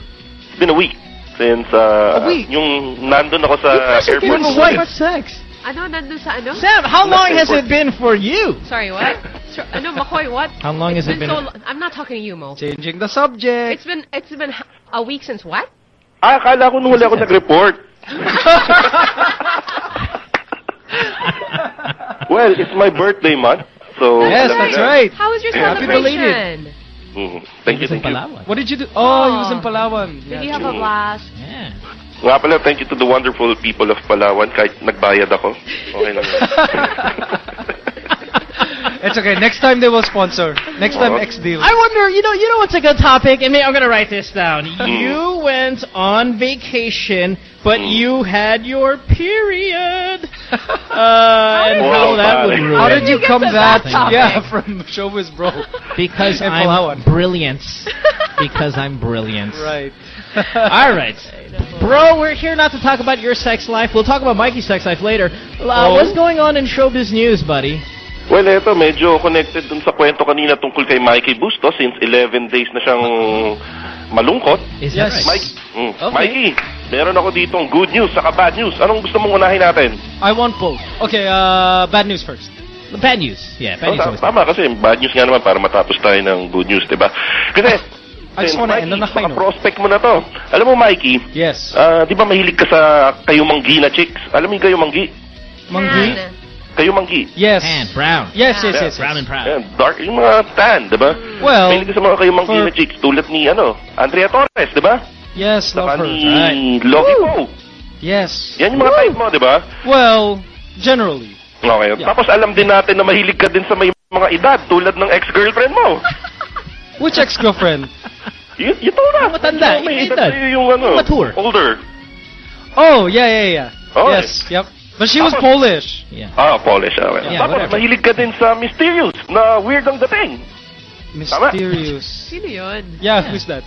It's been a week since uh, A week? yung nandun ako sa airport. When's ulit. much sex? Ano, nandun sa ano? Sam, how long has it been for you? Sorry, what? Sir, ano, McCoy, what? How long It's has it been been? so I'm not talking to you, Mo. Changing the subject. It's been it's been h- a week since what? Ah, akala ko nung huli ako nag-report. well, it's my birthday month. So, Yes, that's right. How was your Happy celebration? Mhm. Thank you, He was in thank you. What did you do? Oh, he was in Palawan. Did Yeah, you have true. a blast? Yeah. Nga pala, thank you to the wonderful people of Palawan. Kahit nagbayad ako. Okay lang. It's okay. Next time they will sponsor. Next time Oh. X deal. I wonder, you know, you know what's a good topic? And maybe I'm gonna write this down. You went on vacation, but Mm. you had your period. Uh, and how Wow, that would ruin. How did you come to that? that topic? Yeah, from Showbiz Bro. Because I'm Palawan. brilliant. because I'm brilliant. Right. All right. Bro, we're here not to talk about your sex life. We'll talk about Mikey's sex life later. Uh, Oh? What's going on in showbiz news, buddy? Well, eto, medyo connected dun sa kwento kanina tungkol kay Mikey Busto since 11 days na siyang malungkot. Is Yes. that right? Mike, mm, Okay. Mikey, meron ako ditong good news saka bad news. Anong gusto mong unahin natin? I want both. Okay, uh, bad news first. Bad news. Yeah, bad Oh, news. ta- always tama kasi bad news nga naman para matapos tayo ng good news, di ba? Kasi, I just wanna Mikey, end on a high note. prospect mo na to. Alam mo, Mikey, Yes. ah, di ba mahilig ka sa kayumanggi na chicks? Alam mo yung kayumanggi? Manggi? Man. Kayumanggi. Yes. Tan, brown. Yes, yes, yes, Brown yes. and proud. Ayan, dark, yung mga tan, di ba? Well, Mahilig ka sa mga kayumanggi for- na chicks tulad ni, ano, Andrea Torres, di ba? yes, Saka love her. ni Logie Poe. Yes. Yan yung mga type mo, di ba? Well, generally. Okay. Yeah. Tapos alam din natin na mahilig ka din sa may mga edad tulad ng ex-girlfriend mo. Which ex-girlfriend? Y- ito na. Matanda, Yung may edad. edad sa'yo yung ano. Mature. Older. Oh, yeah, yeah, yeah. Okay. Yes, yep. But she was Tapos- Polish. Yeah. Ah, Polish. Okay. Yeah, Tapos whatever. mahilig ka din sa mysterious na weird ang dating. Mysterious. Sino yun? Yeah, who's that?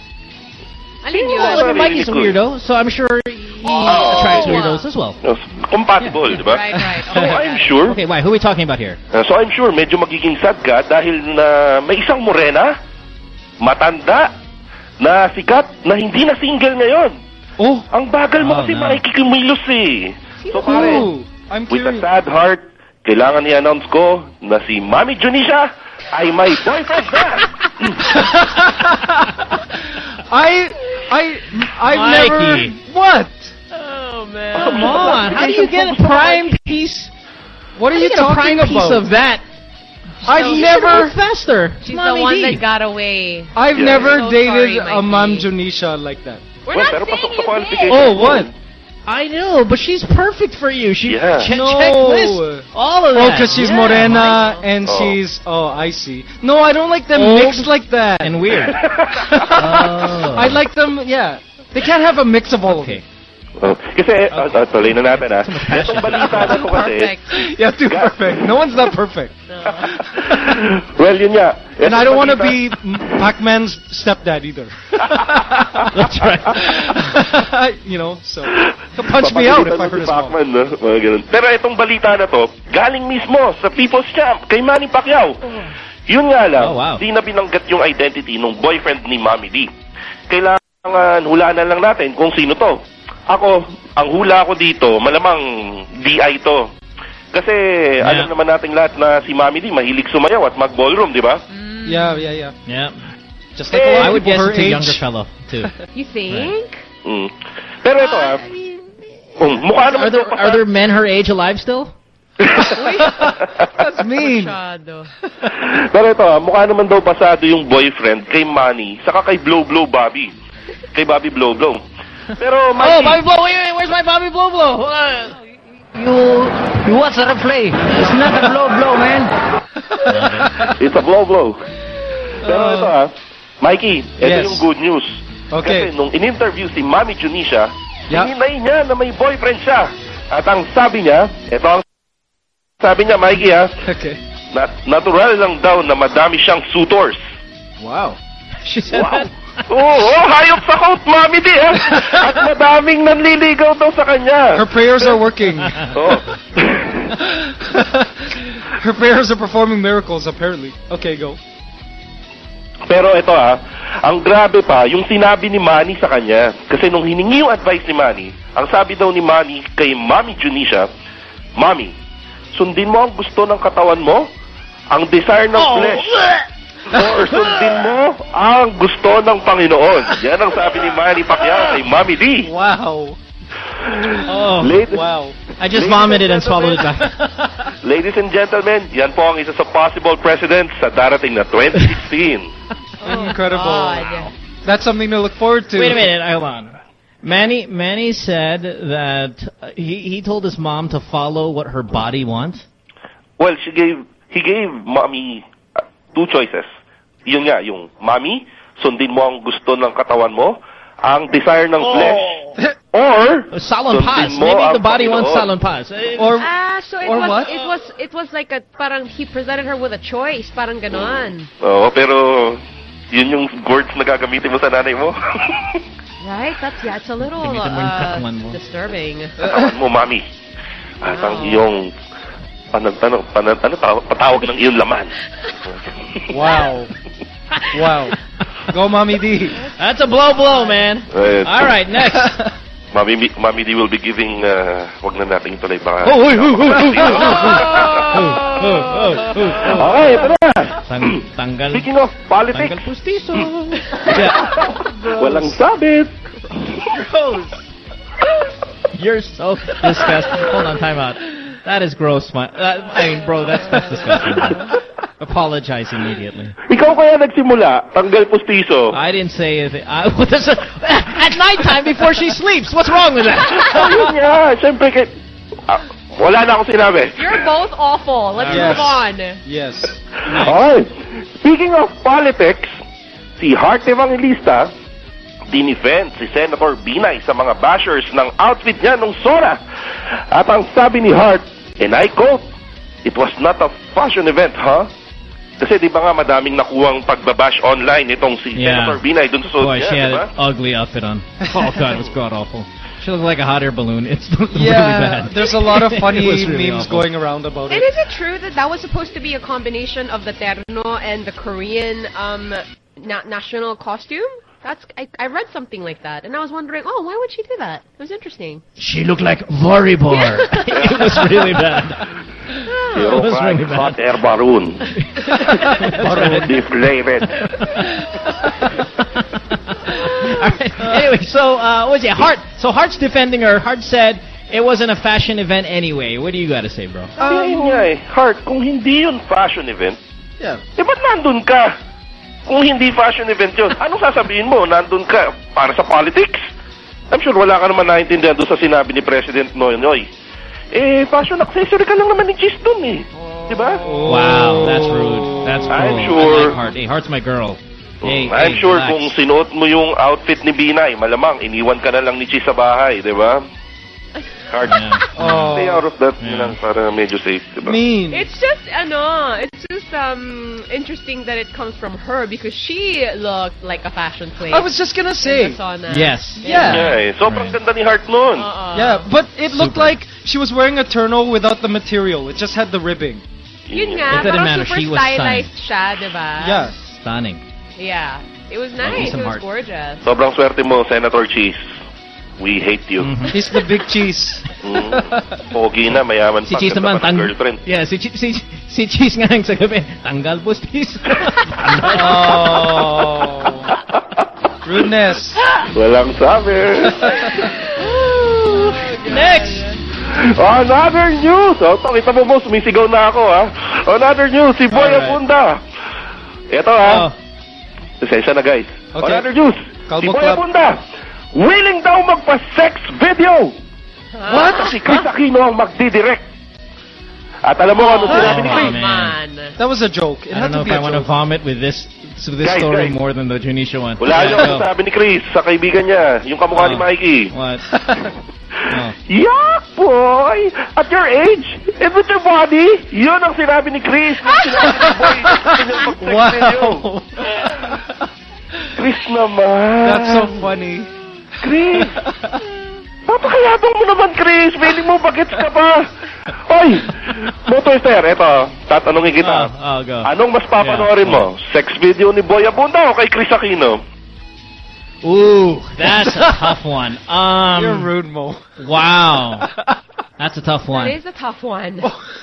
Alin yun? Well, Sorry, Mikey's a Nicole. weirdo, so I'm sure he Oh. attracts weirdos as well. Yes, Compatible, di ba? Right, right. So Okay, I'm got it. sure, Okay, why? Who are we talking about here? uh, so I'm sure medyo magiging sad ka dahil na may isang morena, matanda, na sikat, na hindi na single ngayon. Oh, Ang bagal mo Oh, kasi no. makikikimilos eh. So pare, Ooh, I'm with a curious. sad heart, kailangan i-announce ko na si Mami Junisha ay may boyfriend na. I, I, I've Mikey. never. What? Oh man. Come on. How do you get a prime piece? What are you you a talking prime piece about? of that? I've So- never, faster. She's Mommy the one D. that got away. I've Yeah. never So dated sorry, a mom Ma'am Dionisia like that. We're Well, not pero saying you qualification. Oh, what? I know, but she's perfect for you. She Yeah. check, No. checklist, all of that. Oh, that. because she's Yeah. morena and Oh. she's. Oh, I see. No, I don't like them Old mixed like that. and weird. Oh. I like them. Yeah, they can't have a mix of all Okay. of Oh, kasi, uh, uh, tuloy na natin ha. Itong balita na to kasi, Perfect. Yeah, too perfect. No one's that perfect. well, yun nga. And I don't want to be Pac-Man's stepdad either. That's right. you know, so punch me out if I hurt his mom. Pacman, no? Mga ganun. Pero itong balita na to, galing mismo sa People's Champ, kay Manny Pacquiao. Yun nga lang, Oh, wow. di na binanggit yung identity ng boyfriend ni Mami D. Kailangan hulaan na lang natin kung sino to. Ako, ang hula ko dito, malamang DI to. Kasi alam naman nating lahat na si Mami D mahilig sumayaw at mag-ballroom, di ba? Yeah, yeah, yeah. Yeah. Just like lot I would guess it's a younger fellow too. You think? Mm. Pero ito ah, um, mukha naman Are there are there men her age alive still? That's mean. Masyado. Pero ito, ah, mukha naman daw pasado yung boyfriend kay Manny, saka kay Blow Blow Bobby. Kay Bobby Blow Blow. Pero Oh, Mikey, Bobby Blow! Wait, wait, where's my Bobby Blow Blow? Uh, you you watch the replay. It's not a blow blow, man. it's a blow blow. Pero ito ah, Mikey, ito Yes. yung good news. Okay. Kasi nung in-interview si Mami Junisha, Yeah. hininay niya na may boyfriend siya. At ang sabi niya, ito ang sabi niya, Mikey ha, Okay. nat- natural lang daw na madami siyang suitors. Wow. She said Wow. that. Oo, oh, hayop sa coat, Mami di. At madaming nanliligaw daw sa kanya. Her prayers are working. Oh. Her prayers are performing miracles, apparently. Okay, go. Pero ito ah, ang grabe pa, yung sinabi ni Manny sa kanya. Kasi nung hiningi yung advice ni Manny, ang sabi daw ni Manny kay Mami Junisha, Mami, sundin mo ang gusto ng katawan mo, ang desire ng flesh. Or sundin mo ang gusto ng Panginoon. Yan ang sabi ni Manny Pacquiao kay Mami D. Wow. Oh, Ladies, Wow. I just vomited and and swallowed it back. ladies and gentlemen, yan po ang isa sa possible president sa darating na 2016. Incredible. God. That's something to look forward to. Wait a minute, hold on. Manny Manny said that uh, he he told his mom to follow what her body wants. Well, she gave he gave mommy uh, two choices. Yun nga, yung mommy, sundin mo ang gusto ng katawan mo, ang desire ng flesh, or Salon mo Maybe ang the body wants. Salon Paz. Uh, Or Ah, so it Or was what? it was it was like a parang he presented her with a choice, parang ganon. Oo, pero yun yung words na gagamitin mo sa nanay mo. Right? That's yeah, it's a little uh, katawan mo. disturbing. katawan mo, mommy. At ang iyong ano, ano, ano, ano, taw- patawag ng iyong laman. wow. Wow. Go, Mommy D. That's a blow blow, man. Right. All right, next. Mami, Mami D will be giving, uh, wag na natin ituloy baka. Oh, oh, oh, oh, oh. Okay, ito na. Tang- tanggal. Speaking of politics, Tanggal pustiso. walang sabit. You're so disgusting. Hold on, time out. That is gross, my. Uh, I mean, bro, that's that's disgusting. Apologize immediately. Ikaw kaya nagsimula, tanggal pustiso. I didn't say anything. I, what is it? At nighttime before she sleeps. What's wrong with that? Oh, nga. Siyempre, kay, ah, wala na akong sinabi. You're both awful. Let's Yes. move on. Yes. Okay. Speaking of politics, si Heart Evangelista, dinefend si Senator Binay sa mga bashers ng outfit niya nung SONA. At ang sabi ni Heart, and I quote, It was not a fashion event, huh? Kasi di ba nga madaming nakuhang pagbabash online itong si Yeah. Senator Binay dun sa suot Boy, niya, she di had ba? an ugly outfit on. Oh god, it was god awful. She looked like a hot air balloon. It's really Yeah, bad. there's a lot of funny really memes awful. going around about it. And is it true that that was supposed to be a combination of the terno and the Korean um na- national costume? That's I, I read something like that, and I was wondering, oh, why would she do that? It was interesting. She looked like Voribor. it was really bad. Zero It was five, really bad. hot air balloon. Deflated. Anyway, so uh, what was it? Heart. So Heart's defending her. Heart said it wasn't a fashion event anyway. What do you got to say, bro? Yun nga eh. Heart, kung hindi yun fashion event, Yeah. eh ba't nandun ka? Kung hindi fashion event yun, anong sasabihin mo? Nandun ka para sa politics? I'm sure wala ka naman naintindihan doon sa sinabi ni President Noynoy. Eh, fashion accessory ka lang naman ni Cheese dun eh. Di ba? Wow, that's rude. That's cool. I'm I sure. like Hart. Hey, Hart's my girl. Hey, I'm hey, sure relax. kung sinuot mo yung outfit ni Binay, malamang iniwan ka na lang ni Cheese sa bahay, di ba? Heart, Oh. stay out of that yun lang para medyo safe, di ba? Mean. It's just, ano, it's just um interesting that it comes from her because she looked like a fashion plate. I was just gonna say. in. Yes. Yeah. Yeah. Sobrang ganda ni Heart nun. Uh-uh. Yeah, but it looked Super. like she was wearing a terno without the material. It just had the ribbing. Yun It didn't matter. She was stylized siya, diba? Yeah. Stunning. Yeah. It was nice. It some was heart. gorgeous. Sobrang swerte mo, Senator Chiz. We hate you. Mhm. He's the big cheese. Mm. Pogi na, mayaman Si pa. Cheese ganda naman, pa ng tang girlfriend. Yeah, si, Chi- si, si Cheese nga yung sa gabi, tanggal bustis. oh. Rudeness. Walang sabi. Next! Another news! Oh, to, kita mo mo, sumisigaw na ako, ha? Another news, si Boy Alright. Abunda. Ito, Oh, ha? Pasensya na, guys. Okay. Another news, Kalbo si Boy Club. Abunda, willing daw magpa-sex video. What? Si Chris Aquino ang magdidirect. At alam mo ano sinabi ni Oh, Chris? man. That was a joke. It I had don't know to if be I a want to joke. vomit with this with this Guys, story guys. more than the Junisha one. Wala Yeah, yung go. sabi ni Chris sa kaibigan niya, yung kamukha ni Oh. Mikey. What? Oh. Yuck, boy! At your age, and with your body, yun ang sinabi ni Chris. Yung sinabi ni boy, mag-sex video. Wow. Chris naman. That's so funny. Chris! Papakayabang mo naman, Chris. Feeling mo, bagets ka pa. Oy! Motoister, eto. Tatanungin kita. Oh, go. Anong mas papanoorin Yeah. mo? Sex video ni Boy Abunda o kay Chris Aquino? Ooh, that's a tough one. Um, You're rude, Mo. Wow, that's a tough one. is a tough one.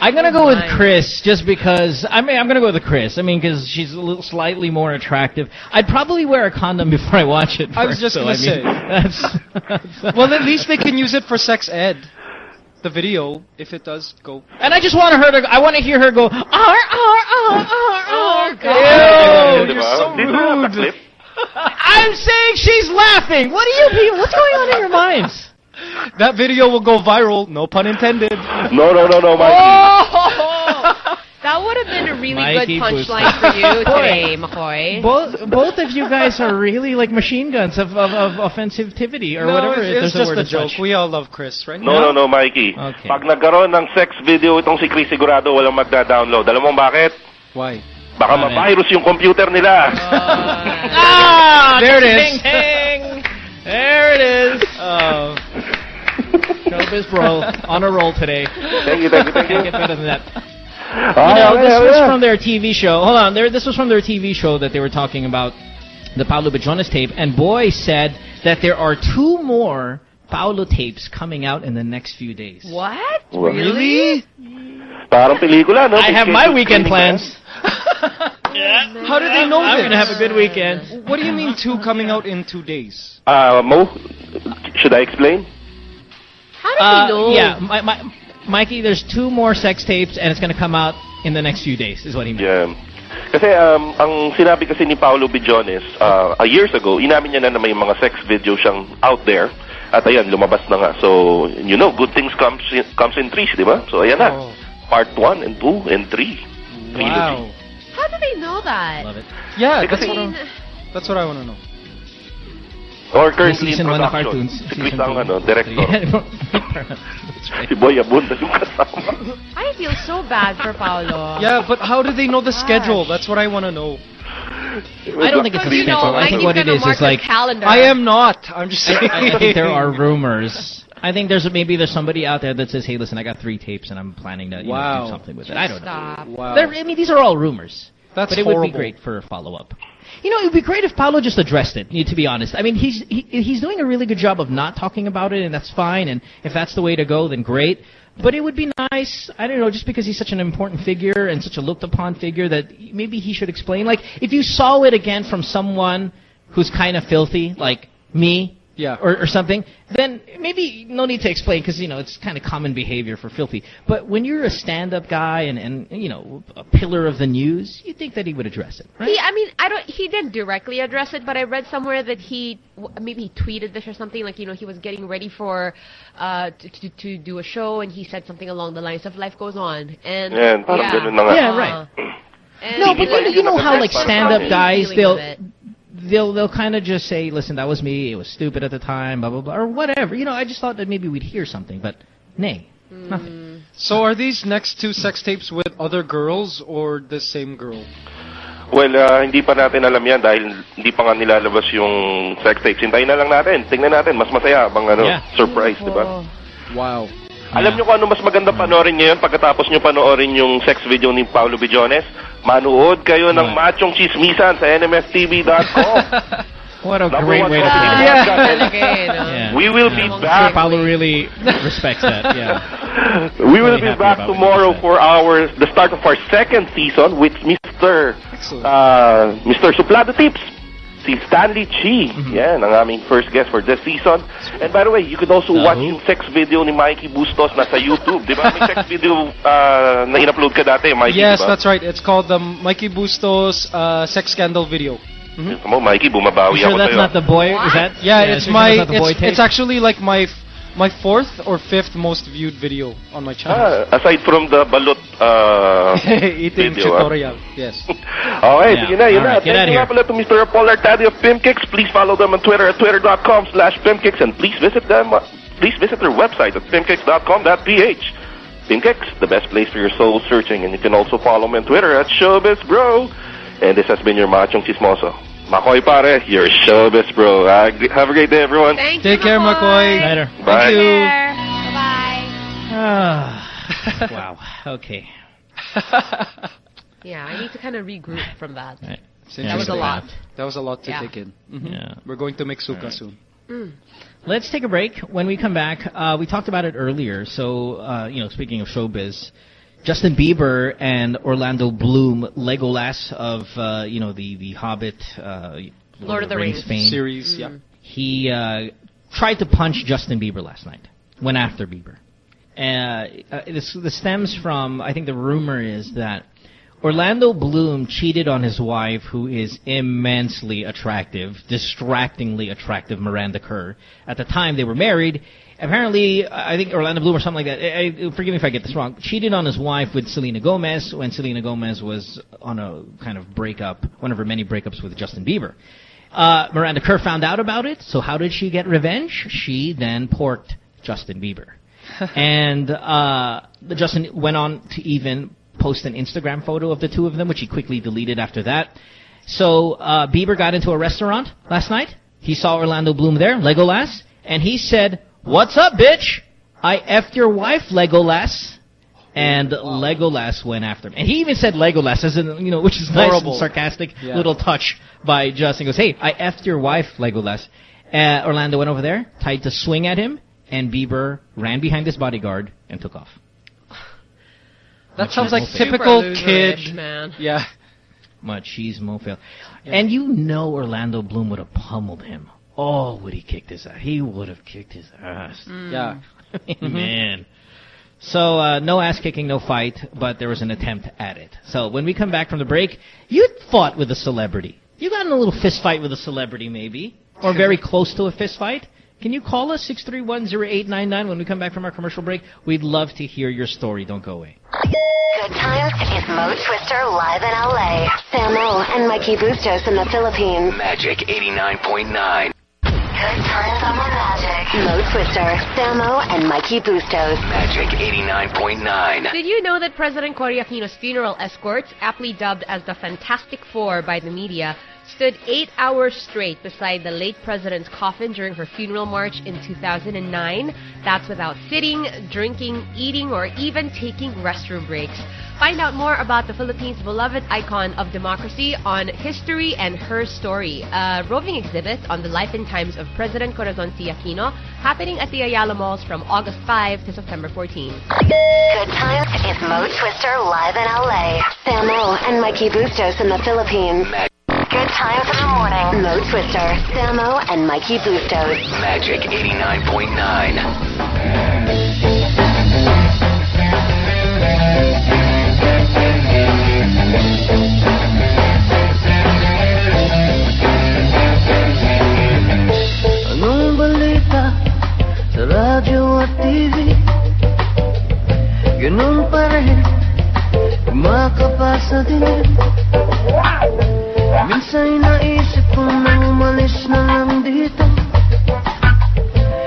I'm gonna go with Kris just because I mean I'm gonna go with Kris. I mean because she's a little slightly more attractive. I'd probably wear a condom before I watch it. I was just so gonna I mean, say. that's, that's well, at least they can use it for sex ed. The video, if it does go. and I just want to hear her to. I want to hear her go. R R R R R. Oh, Ew, Di you're ba? so Di ba rude. nataklip? I'm saying she's laughing. What do you people? What's going on in your minds? That video will go viral. No pun intended. No, no, no, no, Mikey. Oh! That would have been a really Mikey good punchline for you Boy. today, McCoy. Both both of you guys are really like machine guns of of, of offensivity or no, whatever. it's, it's there's just word a joke. such. We all love Kris, right? No, no, no, Mikey. Okay. Pag nagkaroon ng sex video itong si Kris, sigurado walang magda-download. Alam mo bakit? Why? Baka Bakit? ma-virus yung computer nila. Ah, There it ding. Ding, ding. There it is. Oh. Showbiz bro on a roll today. thank you, thank you, thank you. Can't get better than that. Ah, You know, okay, this was okay. from their TV show. Hold on, there. This was from their TV show that they were talking about the Paolo Bediones tape, and Boy said that there are two more Paulo tapes coming out in the next few days. What? What? Really? Parang pelikula, no? I have my weekend Screening plans. How did they know I'm this? gonna have a good weekend. What do you mean two coming out in two days? Uh, Mo, should I explain? How did Uh, they know? yeah, my, my, Mikey, there's two more sex tapes, and it's gonna come out in the next few days. Is what he meant. Yeah. Kasi um, ang sinabi kasi ni Paolo Bediones, uh, a years ago, inamin niya na na may mga sex video siyang out there. At ayan, lumabas na nga. So, you know, good things comes in, comes in threes, di ba? So, ayan na. Oh. Part 1 and 2 and 3. Wow. How do they know that? Love it. Yeah, Eh, that's kasi- what, I, that's what I want to know. Or currently in season one na production. cartoons. Si Season Kris ang ano, director. Si Boy Abunda yung kasama. I feel so bad for Paolo. Yeah, but how do they know the schedule? That's what I want to know. I don't think it's a Because you schedule. know, I think Mikey's what it gonna is like calendar. I am not. I'm just saying. I, I think there are rumors. I think there's maybe there's somebody out there that says, "Hey, listen, I got three tapes and I'm planning to you know, do something with it." I don't know. Stop. Wow. There- I mean, these are all rumors. That's but it horrible. would be great for a follow up. You know, it would be great if Paolo just addressed it. To be honest, I mean, he's he, he's doing a really good job of not talking about it, and that's fine. And if that's the way to go, then great. But it would be nice, I don't know, just because he's such an important figure and such a looked upon figure that maybe he should explain. Like, if you saw it again from someone who's kind of filthy, like me, Yeah. or, or something, then maybe no need to explain because you know it's kind of common behavior for filthy. But when you're a stand-up guy and and you know a pillar of the news, you think that he would address it, right? He, I mean, I don't. He didn't directly address it, but I read somewhere that he maybe he tweeted this or something like you know he was getting ready for uh to, to to do a show and he said something along the lines of life goes on and Yan, parang yeah, ganun na nga. Yeah, right. And No, but you know, you know how like stand-up guys they'll with it. They'll they'll kind of just say, "Listen, that was me. It was stupid at the time, blah blah blah, or whatever." You know, I just thought that maybe we'd hear something, but nay, nothing. So are these next two sex tapes with other girls or the same girl? Well, ah, hindi pa natin alam yan dahil hindi pa nga nilalabas yung sex tapes. Hintayin na lang natin. Tingnan natin. Mas masaya bang ano, Yeah. surprise, di ba? Wow. Alam niyo kung ano mas maganda panoorin ngayon pagkatapos niyo panoorin yung sex video ni Paulo Billones? Manood kayo ng Machong Chismisan sa nmstv.com. What a Number great one way to it. Yeah. Talaga eh, no? Yeah. We will be I'm back. Sure Paulo really respects that. Yeah. We will Really be happy back about what you tomorrow said. for our the start of our second season with Mr. Excellent. Uh, Mr. Suplado Tips. Si Stanley Chi. Mm-hmm. Yan, ang aming first guest for this season. And by the way, you could also Uh, watch who? yung sex video ni Mikey Bustos na sa YouTube. Di ba? May sex video uh, na in-upload ka dati, Mikey, yes, di ba? that's right. It's called the Mikey Bustos uh, sex scandal video. Ito mo, Mikey, bumabawi You sure ako that's sa'yo. not the boy? Is that? Yeah, it's sure my that's not the boy it's, it's actually like my f- my fourth or fifth most viewed video on my channel. Ah, aside from the balot uh, Eating video, ah. tutorial. Yes. Okay, Yeah. sige na, yun All na. right, Thank you pala to Mr. Paul Artadio of Pimkicks. Please follow them on Twitter at twitter.com slash Pimkicks and please visit them, uh, please visit their website at pimkicks.com.ph. Pimkicks, the best place for your soul searching. And you can also follow me on Twitter at Showbiz Bro. And this has been your Machong Chismoso. Makoy pare, your Showbiz Bro. Uh, g- have a great day, everyone. Thank Take you, care, McCoy. Later. Bye. Thank you. Bye Ah, wow. Okay. Yeah, I need to kind of regroup from that. Right. That was a lot. That was a lot to Yeah. take in. Mhm. Yeah. We're going to make suka soon. Let's take a break. When we come back, uh, we talked about it earlier. So, uh, you know, speaking of showbiz, Justin Bieber and Orlando Bloom, Legolas of, uh, you know, the the Hobbit, uh, Lord of the Rings. fame. Series, yeah. He uh, tried to punch Justin Bieber last night. Went after Bieber. Uh, uh, this, this stems from, I think the rumor is that Orlando Bloom cheated on his wife, who is immensely attractive, distractingly attractive Miranda Kerr. At the time they were married, apparently, I think Orlando Bloom or something like that, I, I- forgive me if I get this wrong, cheated on his wife with Selena Gomez when Selena Gomez was on a kind of breakup, one of her many breakups with Justin Bieber. Uh, Miranda Kerr found out about it, so how did she get revenge? She then porked Justin Bieber. and uh, Justin went on to even post an Instagram photo of the two of them, which he quickly deleted after that. So uh, Bieber got into a restaurant last night. He saw Orlando Bloom there, Legolas, and he said, "What's up, bitch? I effed your wife, Legolas." And Legolas went after him, and he even said Legolas, as in you know, which is nice Horrible. and sarcastic Yeah. little touch by Justin. He goes, "Hey, I effed your wife, Legolas." Uh, Orlando went over there, tried to swing at him, and Bieber ran behind his bodyguard and took off. That sounds like typical kid. man. Yeah. Machismo fail. And you know Orlando Bloom would have pummeled him. Oh, would he kicked his ass? He would have kicked his ass. Yeah. Man. So, uh, no ass kicking, no fight, but there was an attempt at it. So, when we come back from the break, you fought with a celebrity. You got in a little fist fight with a celebrity, maybe, or very close to a fist fight. Can you call us 631-0899 when we come back from our commercial break? We'd love to hear your story. Don't go away. Good times is Mo Twister live in LA. Samo and Mikey Bustos in the Philippines. Magic 89.9. Mo Twister, Samo, and Mikey Bustos. Magic 89.9. Did you know that President Cory Aquino's funeral escorts, aptly dubbed as the Fantastic Four by the media, stood eight hours straight beside the late president's coffin during her funeral march in 2009. That's without sitting, drinking, eating, or even taking restroom breaks. Find out more about the Philippines' beloved icon of democracy on History and Her Story, a roving exhibit on the life and times of President Corazon C. Aquino, happening at the Ayala Malls from August 5 to September 14. Good times is Mo Twister live in LA. Samo and Mikey Bustos in the Philippines. Good times in the morning. Mo Twister, Samo, and Mikey Bustos. Magic 89.9. Anong balita sa radyo at TV? Ganun pa rin Makapasa din Minsan naisip ko na umalis na lang dito.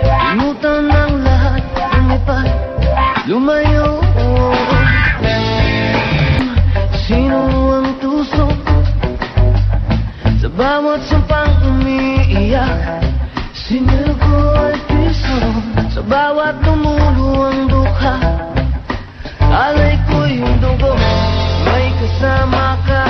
Limutan ang lahat Lumipat Lumayo. Sino ang tusok Sa bawat sampang umiiyak Sinil ko ay piso. Sa bawat tumulo ang dukha Alay ko yung dugo May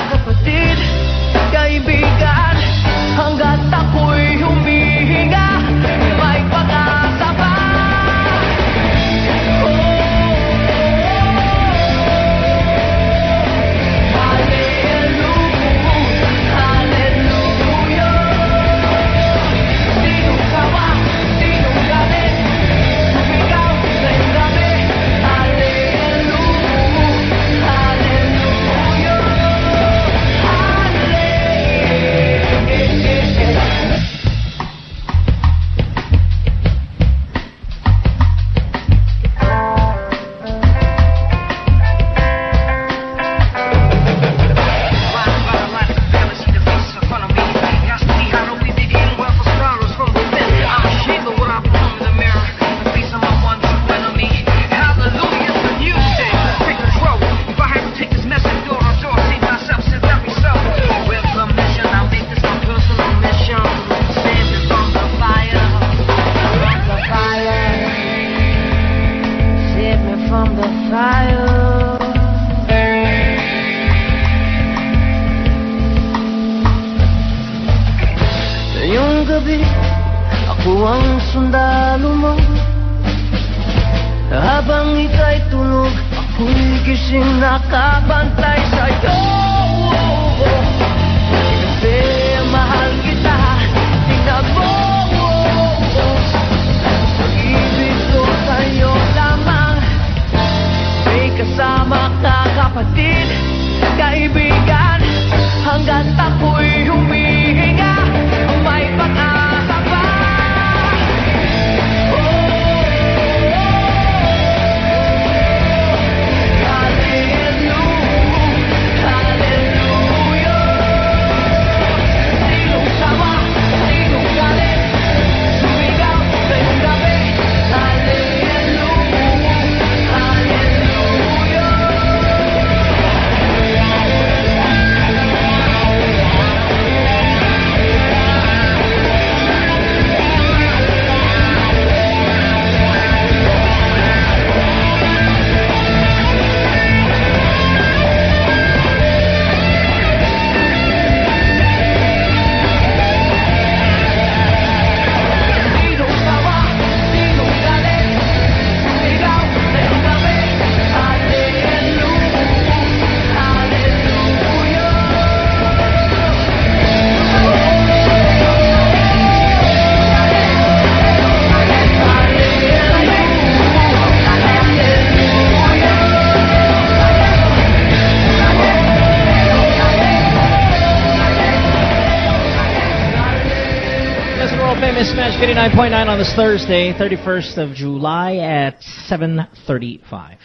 89.9 on this Thursday, 31st of July at 7.35.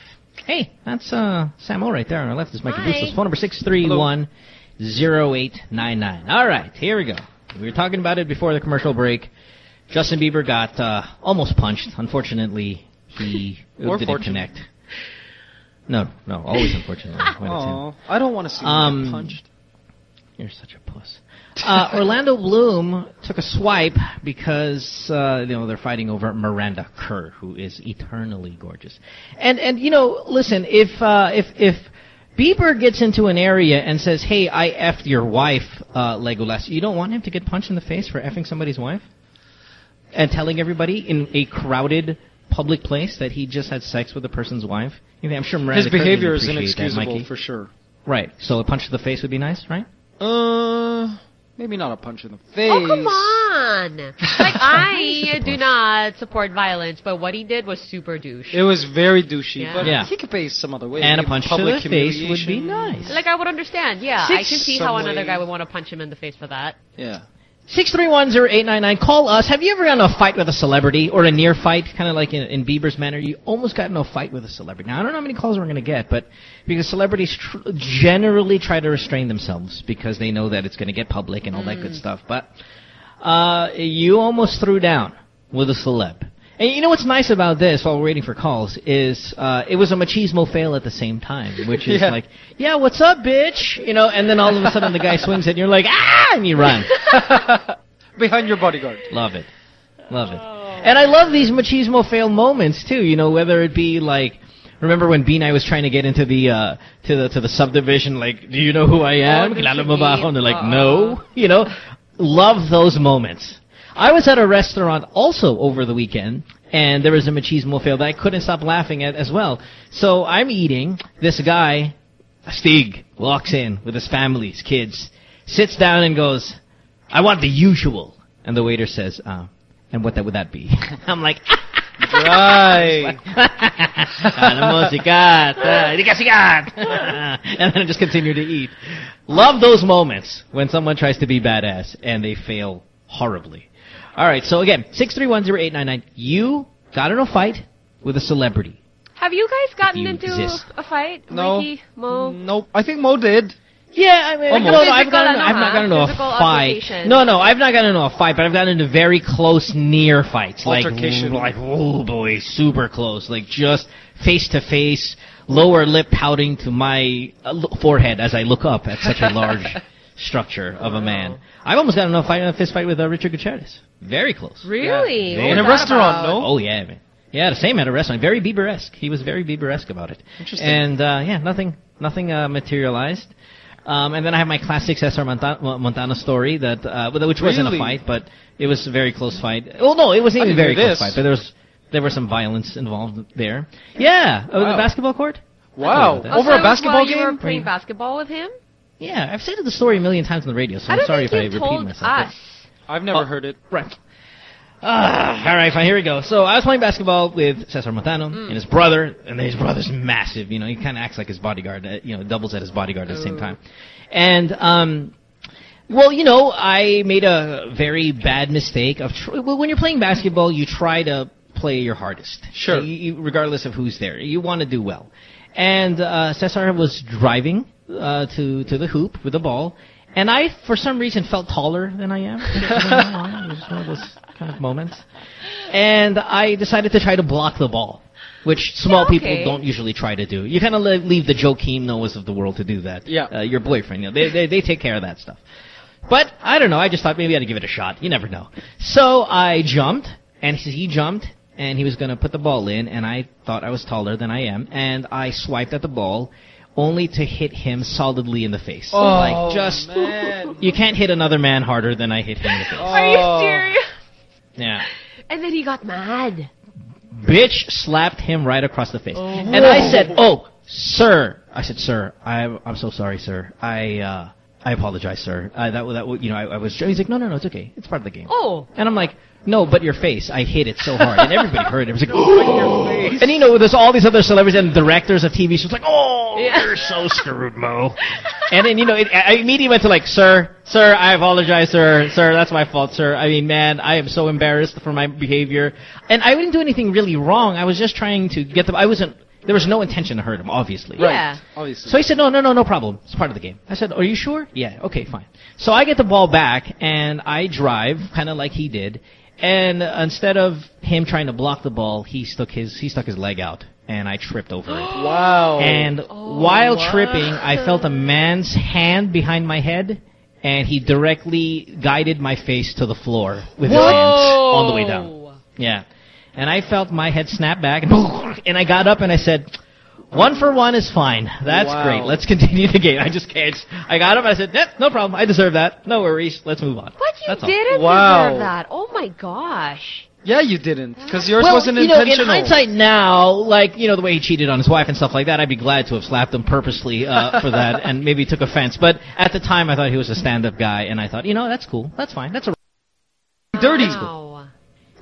Hey, that's uh, Samo right there on our left. Is Mikey Hi. Bustos. Phone number 631-0899. All right, here we go. We were talking about it before the commercial break. Justin Bieber got uh, almost punched. Unfortunately, he didn't fortunate. connect. No, no, always unfortunately. when it's him. Aw, I don't want to see Um, him get punched. You're such a puss. Uh, Orlando Bloom took a swipe because uh, you know they're fighting over Miranda Kerr, who is eternally gorgeous. And and you know, listen, if uh, if if Bieber gets into an area and says, "Hey, I effed your wife, uh, Legolas," you don't want him to get punched in the face for effing somebody's wife and telling everybody in a crowded public place that he just had sex with a person's wife. You think- I'm sure Miranda His behavior is appreciate that, inexcusable for sure. Right. So a punch to the face would be nice, right? Uh, maybe not a punch in the face. Oh, come on. Like, I do not support violence, but what he did was super douche. It was very douchey, Yeah. but Yeah. he could pay some other way. And a Maybe punch to public the face would be humiliation. nice. Like, I would understand, yeah. Six I can see how some another way. guy would want to punch him in the face for that. Yeah. Six three one zero eight nine nine. Call us. Have you ever gotten a fight with a celebrity or a near fight, kind of like in, in Bieber's manner? You almost got in a fight with a celebrity. Now I don't know how many calls we're going to get, but because celebrities generally try to restrain themselves because they know that it's going to get public and all that good stuff. But uh, you almost threw down with a celeb. And you know what's nice about this while we're waiting for calls is uh, it was a machismo fail at the same time, which is Yeah. like, yeah, what's up, bitch? You know, and then all of a sudden the guy swings it and you're like, ah, and you run. Behind your bodyguard. Love it. Love it. And I love these machismo fail moments too, you know, whether it be like remember when Bean I was trying to get into the uh to the to the subdivision like, do you know who I am? Oh, Kilala Mr. mo ba ako? Bean. And they're like, Uh-uh. "No." You know, love those moments. I was at a restaurant also over the weekend and there was a machismo fail that I couldn't stop laughing at as well. So I'm eating, this guy Stig walks in with his family, his kids, sits down and goes, I want the usual. And the waiter says, uh, and what that would that be? I'm like, Right. Alam mo, sikat. Hindi ka sikat. and then I just continue to eat. Love those moments when someone tries to be badass and they fail horribly. All right, so again, 6310899. You got in a fight with a celebrity. Have you guys gotten you into exist. a fight, No. Mikey, Mo? Nope. I think Mo did. Yeah, I mean, Almost. no, no, I've Physical gotten, I've not gotten into a fight. No, no, I've not gotten into a fight, but I've gotten into very close near fights, like like oh boy, super close, like just face to face, lower lip pouting to my uh, forehead as I look up at such a large structure of a man. I've almost gotten into a fight, a fist fight with uh, Richard Gutierrez. Very close. Really? Yeah. What In a restaurant, about? no? Oh yeah, man. Yeah, the same at a restaurant. Very Bieber-esque. He was very Bieber-esque about it. Interesting. And uh, yeah, nothing, nothing uh, materialized. Um, and then I have my classic Cesar Monta- Montano story that, uh, but- which wasn't a fight, but it was a very close fight. Well, no, it wasn't even very hear close fight, but there was there was some violence involved there. Yeah, oh, the basketball court. Wow. about that. Over Also, a basketball while you were game? playing basketball with him? Yeah, I've said the story a million times on the radio, so I I'm don't sorry think if I you repeat told myself. us. I've never Oh. heard it. Right. Ah, all right, fine. Here we go. So I was playing basketball with Cesar Montano and his brother, and his brother's massive. You know, he kind of acts like his bodyguard. Uh, you know, doubles as his bodyguard at the same time. And um, well, you know, I made a very bad mistake of tr- well, when you're playing basketball, you try to play your hardest. Sure. You, you, regardless of who's there, you want to do well. And uh, Cesar was driving uh, to to the hoop with the ball, and I, for some reason, felt taller than I am. I don't know why. It was one of those kind of moments. And I decided to try to block the ball, which small Yeah, okay. people don't usually try to do. You kind of leave the Joakim Noahs of the world to do that. Yeah. Uh, your boyfriend, you know, they, they they take care of that stuff. But I don't know. I just thought maybe I'd give it a shot. You never know. So I jumped, and he he jumped, and he was going to put the ball in, and I thought I was taller than I am, and I swiped at the ball, only to hit him solidly in the face. Oh, like just man. you can't hit another man harder than I hit him in the face. Are you serious? Yeah. And then he got mad. Bitch slapped him right across the face. And I said, "Oh, sir." I said, "Sir, I'm I'm so sorry, sir. I uh I apologize, sir. Uh, that that you know, I, I was." He's like, "No, no, no, it's okay. It's part of the game." Oh. And I'm like, "No, but your face. I hit it so hard." And everybody heard it. It was like, "Oh, your face." And you know, there's all these other celebrities and directors of TV shows like, "Oh, Yeah. you're so screwed, Mo." and then you know, it, I immediately went to like, "Sir, sir, I apologize, sir. Sir, that's my fault, sir. I mean, man, I am so embarrassed for my behavior." And I didn't do anything really wrong. I was just trying to get them. I wasn't. There was no intention to hurt him, obviously. Yeah. Obviously. So he said, no, no, no, no problem. It's part of the game. I said, are you sure? Yeah, okay, fine. So I get the ball back, and I drive, kind of like he did, and instead of him trying to block the ball, he stuck his, he stuck his leg out, and I tripped over it. wow. And oh, while tripping, I felt a man's hand behind my head, and he directly guided my face to the floor with his Whoa. hands on the way down. Yeah. And I felt my head snap back, and, and I got up and I said, one for one is fine. That's Wow. great. Let's continue the game. I just can't. I got up I said, "Yep, no problem. I deserve that. No worries. Let's move on. But you That's didn't Wow. deserve that. Oh my gosh. Yeah, you didn't, because yours well, wasn't you know, intentional. in hindsight now, like, you know, the way he cheated on his wife and stuff like that, I'd be glad to have slapped him purposely uh, for that and maybe took offense. But at the time, I thought he was a stand-up guy, and I thought, you know, that's cool. That's fine. That's a dirty. Wow.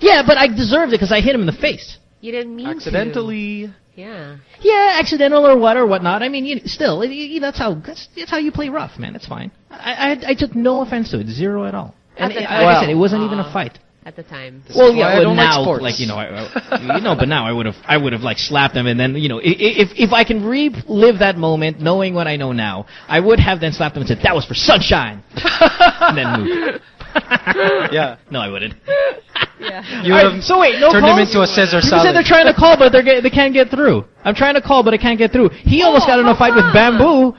Yeah, but I deserved it because I hit him in the face. You didn't mean Accidentally. to. Yeah. Yeah, accidental or what or whatnot. I mean, you, still, it, you, that's how that's, that's how you play rough, man. It's fine. I, I I took no offense to it, zero at all. And At the it- time. like I said, it wasn't Wow. even a fight. Uh, at the time. well, yeah, I well, don't like now, sports. like you know, I, I, uh, you know, but now I would have, I would have like slapped him, and then you know, i- i- if if I can relive that moment, knowing what I know now, I would have then slapped him and said that was for sunshine, and then moved. Yeah. No, I wouldn't. Yeah. You All would right, so wait, no turned him calls? into a Caesar People salad. said they're trying to call, but they're get, they can't get through. I'm trying to call, but I can't get through. He oh, almost got in a oh, fight with oh. Bamboo,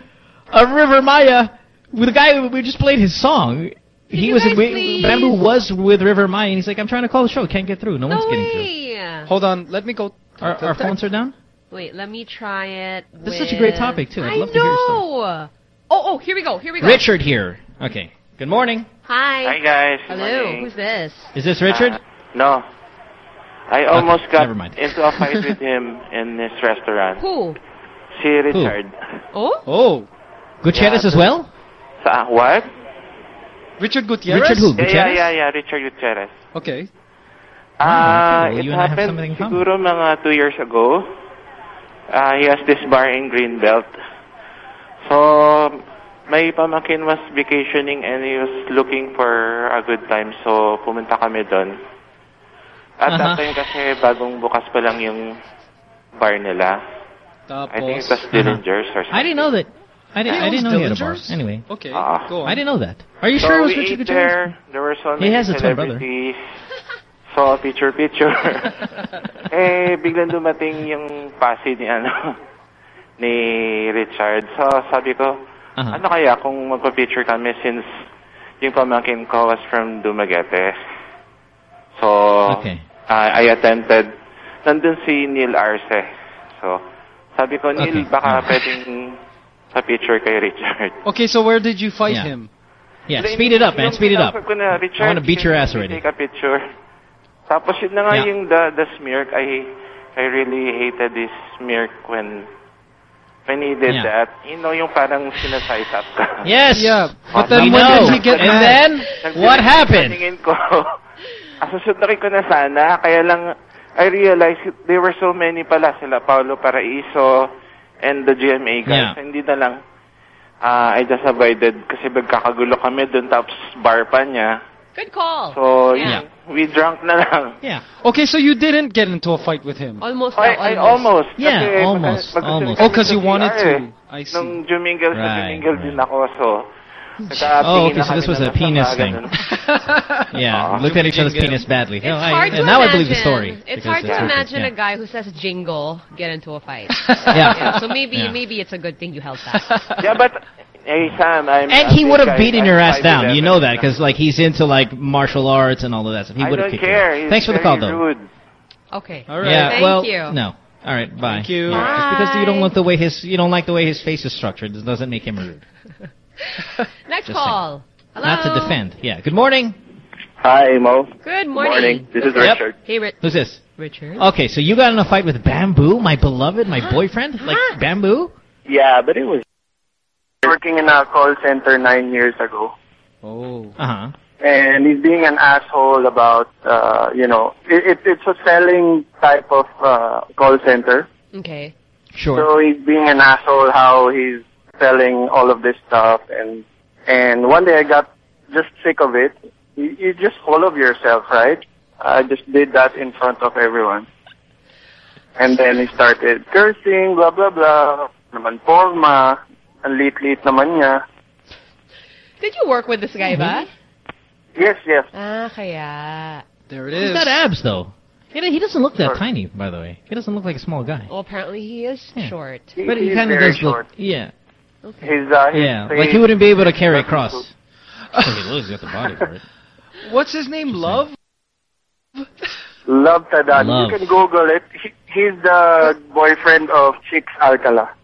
a Rivermaya, with a guy we just played his song. He you was guys we. Bamboo was with Rivermaya, and he's like, I'm trying to call the show, can't get through. No, No one's getting through. way. Hold on, let me go. Our, our phones are down. Wait, let me try it. This is such a great topic, too. I'd I love to hear your story. know. Oh, oh, here we go. Here we go. Richard here. Okay. Good morning. Hi. Hi guys. Hello. Who's this? Is this Richard? Uh, no. I almost got never mind. into a fight with him in this restaurant. Who? Si Richard. Oh? Oh, Gutierrez Yeah, as well? Sa what? Richard Gutierrez. Richard who? Yeah, yeah, yeah, yeah, Richard Gutierrez. Okay. Ah, okay, well, it you and I have happened something in common. siguro mga two years ago. Ah, he has this bar in Greenbelt. So, may pamangkin was vacationing and he was looking for a good time. So, pumunta kami doon. At Uh-huh. that time kasi bagong bukas pa lang yung bar nila. I think it was Tapos. Dillinger's or something. I didn't know that. I didn't, I He didn't know owns he had a bar. Dillinger's? Anyway. Okay, Ah. go on. I didn't know that. Are you so sure it was Richard Gutierrez? there. There were so He many has a twin brother. So, picture, picture. eh, biglang dumating yung pasi ni, ano, ni Richard. So, sabi ko, Uh-huh. ano kaya kung magpa-picture kami since yung pamangkin ko was from Dumaguete. So, Okay. uh, I attempted. Nandun si Neil Arce. So, sabi ko, Neil, Okay. baka Yeah. pwedeng sa picture kay Richard. Okay, so where did you fight Yeah. him? Yeah, speed it up, man. Speed it up. Ko na, Richard, I want to beat your ass already. Take a picture. Tapos yun na nga Yeah. yung the, the smirk. I, I really hated this smirk when when he did Yeah. that. You know, yung parang sinasize up ka. Yes. Yeah, but then when did he get and mad? then what happened? Tingin ko, asusundakin ko na sana. Kaya lang, I realized there were so many pala sila, Paulo Paraiso and the GMA guys. Yeah. Hindi na lang, ah, I just avoided kasi magkakagulo kami dun tapos bar pa niya. Good call. So, Yeah. yun, we drunk na lang. Yeah. Okay, so you didn't get into a fight with him. Almost. I, daw, I almost. Yeah, kasi almost, mag- almost. Oh, 'cause you wanted to. I see. Nung jumingle sa Right, jumingle din ako, so... Oh, okay, so this was a penis thing. Yeah, Ah. looked at each other's penis badly. It's No, I, hard to and now I believe the imagine- story. It's hard to imagine yeah. a guy who says jingle get into a fight. Yeah. Yeah, so maybe Yeah. maybe it's a good thing you held that. yeah, but... Hey, Sam, I'm... And I'm he would have beaten I'm your ass 5'11". down. You know that because like he's into like martial arts and all of that stuff. He I would have don't kicked you. care. out. He's Thanks for the very call, though. rude. Okay. All right. Yeah. Thank well, you. no. All right. Bye. Thank you. Yeah, it's because you don't want the way his you don't like the way his face is structured. It doesn't make him rude. Next Just call. Hello. Not to defend. Yeah. Good morning. Hi, Mo. Good morning. morning. This is Yep. Richard. Hey, Ri- Who's this? Richard. Okay, so you got in a fight with Bamboo, my beloved, my boyfriend, like Bamboo. Yeah, but it was working in a call center nine years ago. Oh. Uh huh. And he's being an asshole about, uh, you know, it, it, it's a selling type of uh, call center. Okay. Sure. So he's being an asshole how he's selling all of this stuff. And and one day I got just sick of it. You, you just full of yourself, right? I just did that in front of everyone. And then he started cursing, blah, blah, blah. Naman forma. Ang liit-liit naman niya. Did you work with this guy, ba? Yes, yes. Ah, kaya. There it He's is. got abs though. He, he doesn't look that Sure. tiny, by the way. He doesn't look like a small guy. Well, apparently he is Yeah. short. He, But he he's kind of very does short. look. Yeah. Okay. His, uh, his Yeah. Like he wouldn't be able to carry a cross. suit- Okay, Lily's got the body for it. What's his name? Love? Love Tadani. Love. You can Google it. He, he's the boyfriend of Chicks Alcala.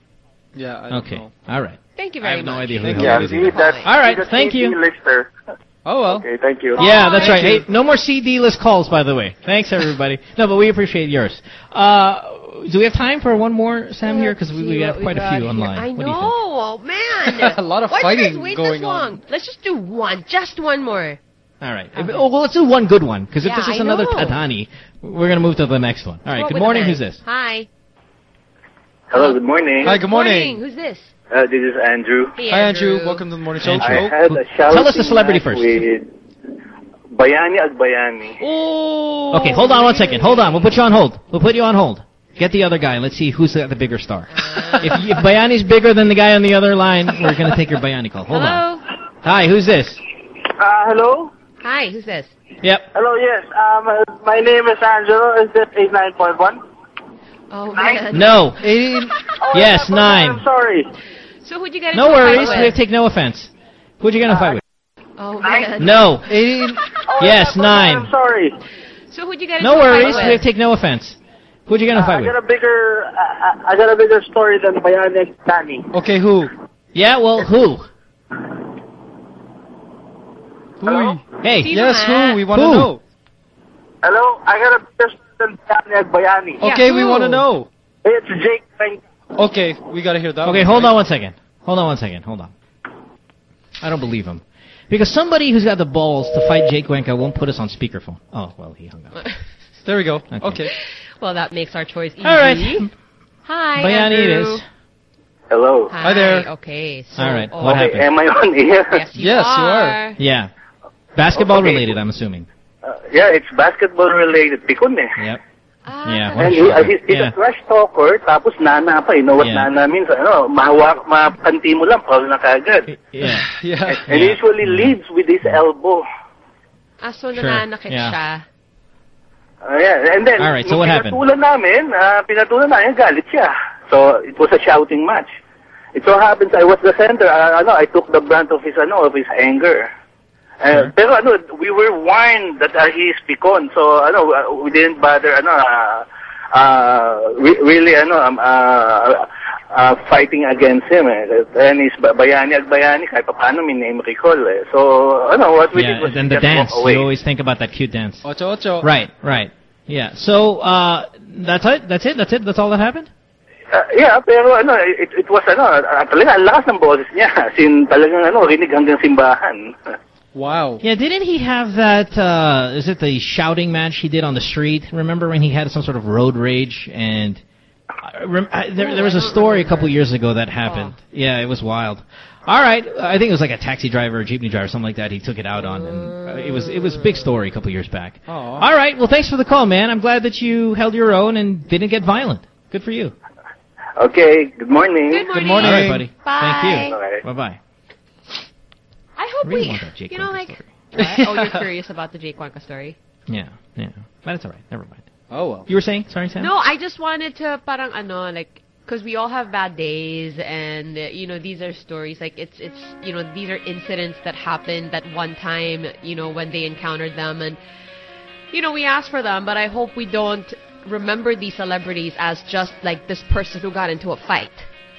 Yeah. I don't Okay, know. all right. Thank you I very have no much. idea who Thank the you. hell Yeah, it is. that's, All right, he's a thank you. Lister. Oh well. Okay, thank you. Yeah, that's right. Hey, no more CD list calls, by the way. Thanks, everybody. no, but we appreciate yours. Uh, do we have time for one more, Sam, here? Because we, we have quite a few online. I What know. Oh man, A lot of Why did you fighting guys wait going this long? Let's just do one, just one more. All right. If- oh, well, let's do one good one. Because if Yeah, this is I another know. Tadani, we're going to move to the next one. All right. What Good morning. Who's this? Hi. Hello, good morning. Hi. Good morning. Who's this? Uh, this is Andrew. Hey, Hi, Andrew. Welcome to the morning show. Andrew. I had a shouting Tell us the celebrity first. Bayani Agbayani. Oh. Okay, hold on one second. Hold on. We'll put you on hold. We'll put you on hold. Get the other guy. Let's see who's got the bigger star. if, if Bayani's bigger than the guy on the other line, we're going to take your Bayani call. Hold on. Hello. Hi, who's this? Uh, hello? Hi. Who's this? Yep. Hello, yes. Um, uh, my name is Angelo. Is this 89.1? Oh man. No. Eighteen. Oh, Yes, yeah, nine. I'm sorry. So who'd you get? No into a fight worries. We with? take no offense. Who'd you get in a fight with? Oh man. No. Eighteen. Oh, Yes, nine. I'm sorry. So who'd you get? No into a fight worries. with? We take no offense. Who'd you get in a Uh, fight I got a bigger, uh, I- I got a bigger story than Bayani and Danny. Okay, who? Yeah, well, who? Who? Hey. Yes, who? We want to know. Hello? I got a bigger story than Danny and Yeah, Okay, we want to know. It's Jake Frank. Okay, we gotta hear that. Okay, one, hold right? on one second. Hold on one second. Hold on. I don't believe him. Because somebody who's got the balls to fight Jake Cuenca won't put us on speakerphone. Oh, well, he hung up. There we go. Okay. Okay. Well, that makes our choice easy. All right. Hi. Bayani it Andrew. is. Hello. Hi there. Okay. So, All right, oh, what okay, happened? am I on here? Yes, you Yes, you are. are. Yeah. Basketball Okay. related, I'm assuming. Uh, yeah, it's basketball related. Pikon eh. Yep. Ah, Yeah, what And he, uh, he's, he's Yeah. a trash talker, tapos nana pa. You know what Yeah. nana means? Ano, mahawa, mapanti mo lang, foul na kagad. Yeah. Yeah. And Yeah. usually leads with his elbow. Ah, so Sure. nananakit Yeah. siya. Uh, yeah. And then, All right, so nung what happened? pinatulan namin, uh, pinatulan namin, galit siya. So, it was a shouting match. It so happens I was the center. Uh, ano, I took the brunt of his, ano, of his anger. Uh, Sure. Pero ano, we were warned that uh, he is picon. So, ano, uh, we didn't bother, ano, uh, uh, re- really, ano, um, uh, uh, fighting against him. Eh. And he's ba- Bayani Agbayani, kahit pa paano may name recall. Eh. So, ano, what we did was and then the just walk dance. away. You always think about that cute dance. Ocho ocho. Right, right. Yeah. So, uh, that's it? That's it? That's it? That's all that happened? Uh, yeah, pero ano, it, it was ano, uh, talaga ang lakas ng boses niya. Sin talagang ano, rinig hanggang simbahan. Wow. Yeah, didn't he have that, uh, is it the shouting match he did on the street? Remember when he had some sort of road rage and... I rem- I, there, there was a story a couple years ago that happened. Yeah, it was wild. All right, I think it was like a taxi driver, or jeepney driver, something like that. He took it out on, and uh, it was it was a big story a couple years back. Aw. All right, well, thanks for the call, man. I'm glad that you held your own and didn't get violent. Good for you. Okay, good morning. Good morning. morning. All right, buddy. Bye. Thank you. Bye. Bye bye. I hope Really we, want that Jake you know, Cuenca like, story. What? oh, you're curious about the Jake Cuenca story? Yeah, yeah. But it's all right. Never mind. Oh well. You were saying? Sorry, Sam. No, I just wanted to parang ano like because we all have bad days and uh, you know these are stories like it's it's you know these are incidents that happened that one time you know when they encountered them and you know we ask for them but I hope we don't remember these celebrities as just like this person who got into a fight.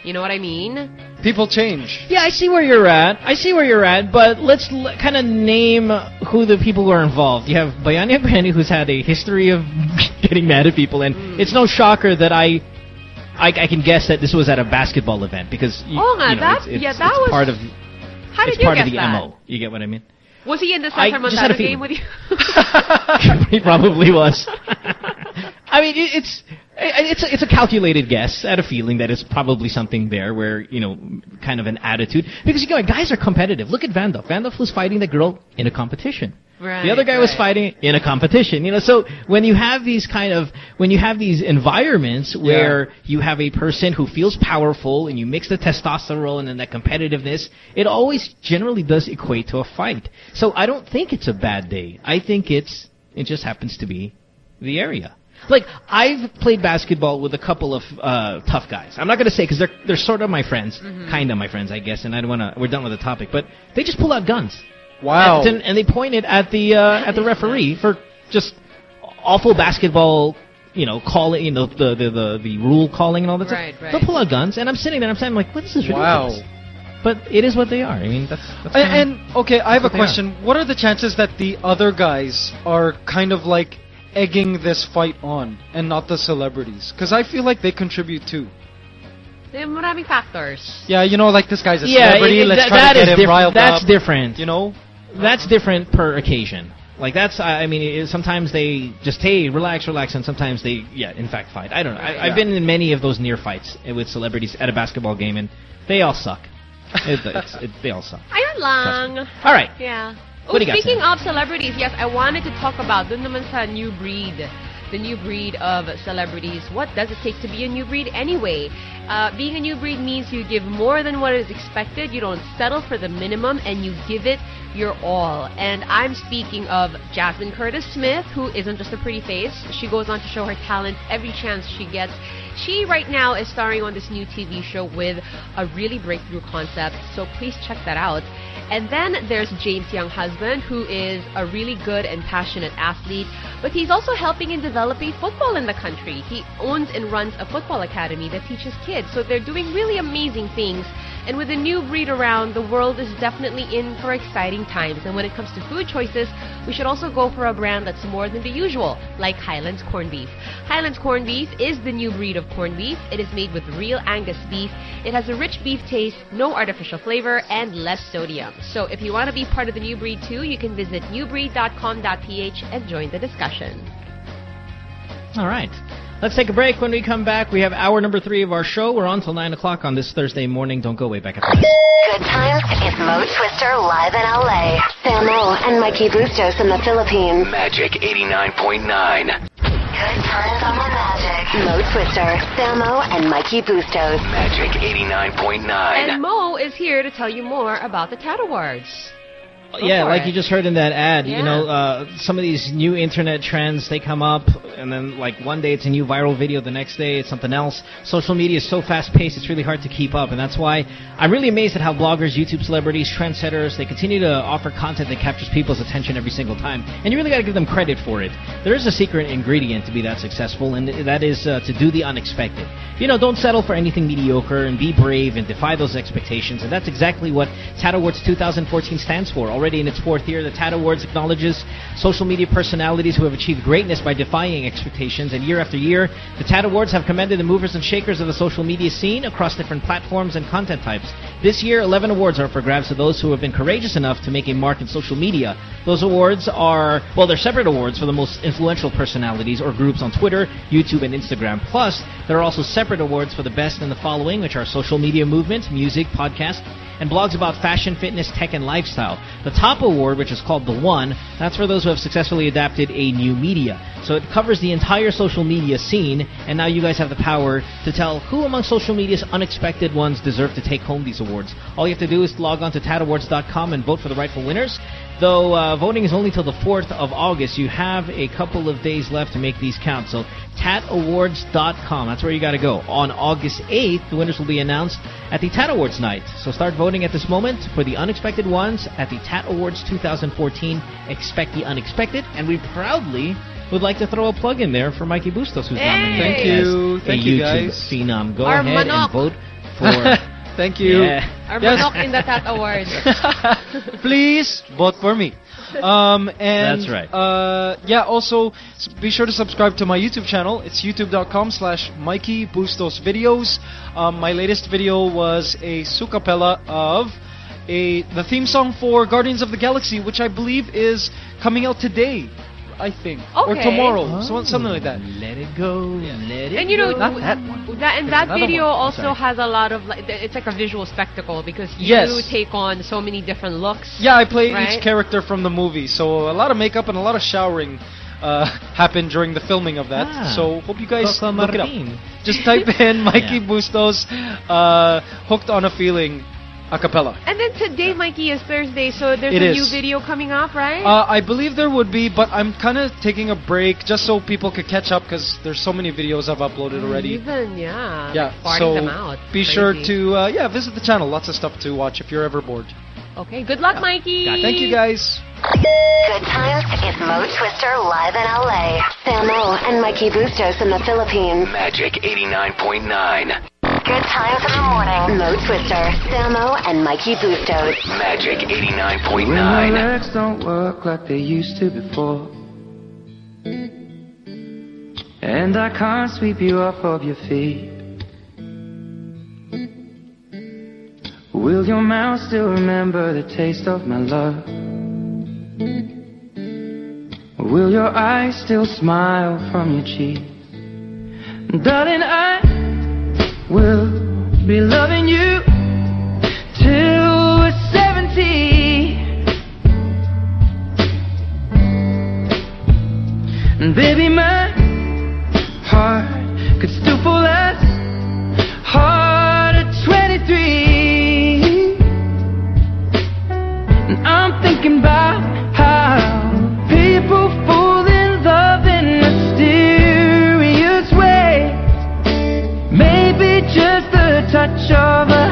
You know what I mean? People change. Yeah, I see where you're at. I see where you're at, but let's l- kind of name who the people who are involved. You have Bayani Agbayani, who's had a history of getting mad at people, and Mm. it's no shocker that I, I, I can guess that this was at a basketball event because you, Oh, nga, you know, that- it's, it's, yeah, that it's was- part of How it's did you part guess of the that? mo. You get what I mean? Was he in the I Cesar just had a Montano game with you? he probably was. I mean, it, it's it's a, it's a calculated guess. I had a feeling that it's probably something there where you know, kind of an attitude because you know, guys are competitive. Look at Vandalf. Vandalf was fighting the girl in a competition. Right, the other guy was fighting in a competition. You know, so when you have these kind of when you have these environments where you have a person who feels powerful and you mix the testosterone and then that competitiveness, it always generally does equate to a fight. So I don't think it's a bad day. I think it's it just happens to be the area. Like I've played basketball with a couple of uh, tough guys. I'm not going to say because they're they're sort of my friends, kind of my friends, I guess. And I don't want to. We're done with the topic, but they just pull out guns. Wow. And, and they pointed at the uh, at the referee for just awful basketball, you know, calling, you know, the the the, the rule calling and all that Right, stuff. right. They'll pull out guns, and I'm sitting there, I'm saying, like, what is this ridiculous? Wow. But it is what they are. I mean, that's. that's And, and okay, I have a they are. question. What are the chances that the other guys are kind of like egging this fight on and not the celebrities? Because I feel like they contribute too. Eh, Maraming factors. Yeah, you know, like this guy's a yeah, celebrity. it- let's that- try to get him diff- riled That's up. different. You know, that's different per occasion. Like that's, I I mean, it, sometimes they just hey, relax, relax, and sometimes they, yeah, in fact, fight. I don't know. I, Yeah. I've been in many of those near fights with celebrities at a basketball game, and they all suck. it, it's, it, they all suck. Ayun lang. All right. Yeah. What Oh, got, speaking of celebrities, yes, I wanted to talk about dun naman sa new breed. The new breed of celebrities. What does it take to be a new breed anyway? Uh, being a new breed means you give more than what is expected. You don't settle for the minimum, and you give it your all. And I'm speaking of Jasmine Curtis Smith, who isn't just a pretty face. She goes on to show her talent every chance she gets. She right now is starring on this new TV show with a really breakthrough concept, so please check that out. And then there's James Younghusband, who is a really good and passionate athlete, but he's also helping in developing football in the country. He owns and runs a football academy that teaches kids, so they're doing really amazing things. And with a new breed around, the world is definitely in for exciting times. And when it comes to food choices, we should also go for a brand that's more than the usual, like Highlands Corned Beef. Highlands Corned Beef is the new breed of corned beef. It is made with real Angus beef. It has a rich beef taste, no artificial flavor, and less sodium. So if you want to be part of the new breed too, you can visit newbreed.com.ph and join the discussion. All right. Let's take a break. When we come back, we have hour number three of our show. We're on till 9 o'clock on this Thursday morning. Don't go away back at this. Good times is Mo Twister live in LA. Samo and Mikey Bustos in the Philippines. Magic 89.9. Good times on the Magic. Mo Twister, Samo, and Mikey Bustos. Magic 89.9. And Mo is here to tell you more about the TAT Awards. Yeah, like it. you just heard in that ad, Yeah. you know, uh, some of these new internet trends, they come up, and then, like, one day it's a new viral video, the next day it's something else. Social media is so fast-paced, it's really hard to keep up, and that's why I'm really amazed at how bloggers, YouTube celebrities, trendsetters, they continue to offer content that captures people's attention every single time, and you really got to give them credit for it. There is a secret ingredient to be that successful, and that is uh, to do the unexpected. You know, don't settle for anything mediocre, and be brave, and defy those expectations, and that's exactly what TAT Awards 2014 stands for. Already in its fourth year, the TAT Awards acknowledges social media personalities who have achieved greatness by defying expectations, and year after year, the TAT Awards have commended the movers and shakers of the social media scene across different platforms and content types. This year, 11 awards are for grabs to those who have been courageous enough to make a mark in social media. Those awards are, well, they're separate awards for the most influential personalities or groups on Twitter, YouTube, and Instagram. Plus, there are also separate awards for the best in the following, which are social media movement, music, podcast, and blogs about fashion, fitness, tech, and lifestyle. The top award, which is called The One, that's for those who have successfully adapted a new media. So it covers the entire social media scene, and now you guys have the power to tell who among social media's unexpected ones deserve to take home these awards. All you have to do is log on to tatawards.com and vote for the rightful winners. Though uh, voting is only till the 4th of August, you have a couple of days left to make these count. So tatawards.com, that's where you got to go. On August 8th, the winners will be announced at the TAT Awards night. So start voting at this moment for the unexpected ones at the TAT Awards 2014. Expect the unexpected, and we proudly would like to throw a plug in there for Mikey Bustos, who's Hey! nominated Thank you. as Thank a you, YouTube guys. phenom. Go Our ahead manok. and vote for... Thank you. Yeah. Our Yes. in the TAT Awards. Please vote for me. Um, and That's right. Uh, yeah. Also, be sure to subscribe to my YouTube channel. It's youtube.com/slash Mikey Bustos Videos. Um, my latest video was a sucapella of a the theme song for Guardians of the Galaxy, which I believe is coming out today. I think or Okay. tomorrow, so, something like that. Let it go, let it And you know, Not that one. that and There's that video one. Also has a lot of like it's like a visual spectacle because you Yes. take on so many different looks. Yeah, I play Right? each character from the movie, so a lot of makeup and a lot of showering uh, happened during the filming of that. Ah. so hope you guys Coco look it up. Just type in Mikey Yeah. Bustos, uh, "Hooked on a Feeling" a cappella. And then today, Mikey, is Thursday, so there's It a is. new video coming up, right? Uh, I believe there would be, but I'm kind of taking a break just so people could catch up because there's so many videos I've uploaded already. Even yeah, Yeah, farting so them out. be sure to uh, yeah visit the channel. Lots of stuff to watch if you're ever bored. Okay, good luck, Mikey. Thank you, guys. Good times is Mo Twister live in LA. Samo and Mikey Bustos in the Philippines. Magic 89.9. Good times in the morning. Mo Twister, Samo, and Mikey Bustos. Magic When 89.9. your legs don't work like they used to before. And I can't sweep you off of your feet. Will your mouth still remember the taste of my love? Will your eyes still smile from your cheek? Darling, I will be loving you till we're 70. And baby, my heart could still fall as hard at 23. And I'm thinking about a